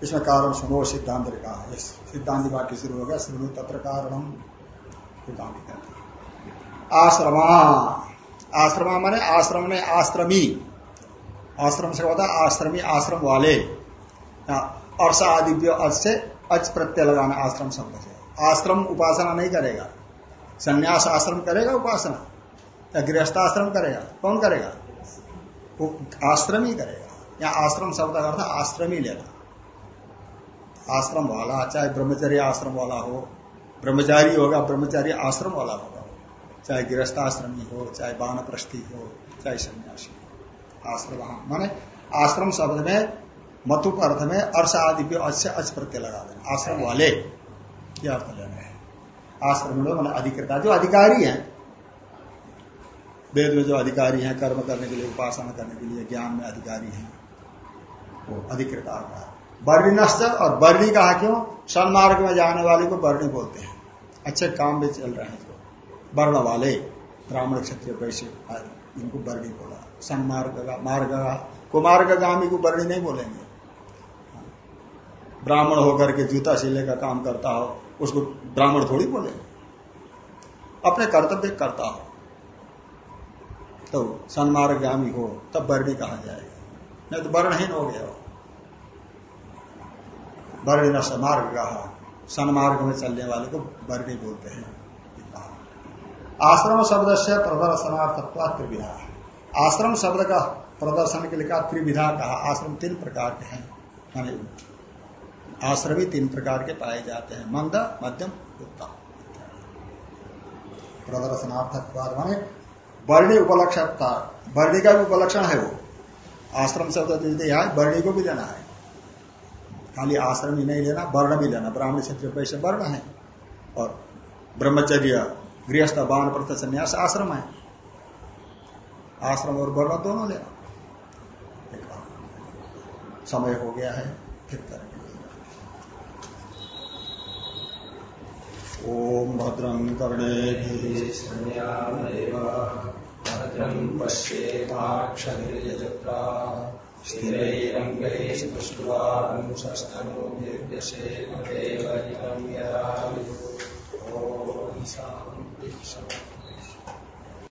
S1: इसमें कारण सुनो सिद्धांत कहा सिद्धांत वाक्य शुरू होगा श्रृणु तत्र कारणम सिद्धांत कहते आश्रमा आश्रमा माने आश्रम में आश्रमी। आश्रम से होता आश्रमी, आश्रम वाले। अर्ष आदि से अच प्रत्यय लगाना आश्रम शब्द से। आश्रम उपासना नहीं करेगा। संन्यास आश्रम करेगा, उपासना। या गृहस्थ आश्रम करेगा, कौन करेगा? आश्रम ही करेगा। या आश्रम शब्द का अर्थ आश्रम ही लेना। आश्रम वाला, चाहे ब्रह्मचर्य आश्रम वाला हो, ब्रह्मचारी होगा, ब्रह्मचारी आश्रम वाला होगा। चाहे गृहस्थ आश्रम ही चाहे बानप्रस्थी हो, चाहे सन्यासी आश्रम माने आश्रम शब्द में मतु अर्थ में अर्ष आदि अच्छे अच प्रत्यय लगा देना। आश्रम वाले यह अर्थ लेना है। आश्रम में मैंने अधिकृता, जो अधिकारी है, वेद में जो अधिकारी हैं, कर्म करने के लिए, उपासना करने के लिए, ज्ञान में अधिकारी हैं वो अधिकृता का वर्णिनश्च और वर्णी कहा क्यों? सन्मार्ग में जाने वाले को वर्णी बोलते हैं। अच्छे काम में चल रहे हैं जो वर्ण वाले, ब्राह्मण क्षत्रिय वैश्य इनको वर्णी बोला। सन्मार्ग मार्ग का कुमार्गामी को वर्णी नहीं बोलेंगे। ब्राह्मण होकर के जूता सिले का काम करता हो, उसको ब्राह्मण थोड़ी बोलेंगे। अपने कर्तव्य करता हो। तो सन्मार्गामी हो, तब वर्णी कहा जाएगा। नहीं तो वर्णहीन हो गया वर्ण न समार्ग कहा सन्मार्ग में चलने वाले को वर्णी बोलते हैं। आश्रम शब्द से प्रदर्शनार्थत्व त्रिविधा। आश्रम शब्द का प्रदर्शन के लिए कहा त्रिविधा कहा। आश्रम तीन प्रकार के हैं। माने आश्रमी तीन प्रकार के पाए जाते हैं। मंद, मध्यम, उत्तम। प्रदर्शनार्थक माने वर्णी उपलक्षणता वर्णी का भी उपलक्षण है वो। आश्रम शब्द देते यहाँ वर्णी को भी लेना है। खाली आश्रम ही नहीं लेना, वर्ण भी लेना। ब्राह्मण क्षेत्र वैसे वर्ण है। और ब्रह्मचर्य, गृहस्थ, बाण प्रथ संन्यास, आश्रम है। आश्रम और वर्ण दोनों लेना। समय हो गया है, फिर करेंगे। ओम भद्रं कर्णे पश्येताक्षरा स्थिरैरङ्गैस्तुष्टुवांसस्तनोर्यशेमदेवैरं यदा शान्ति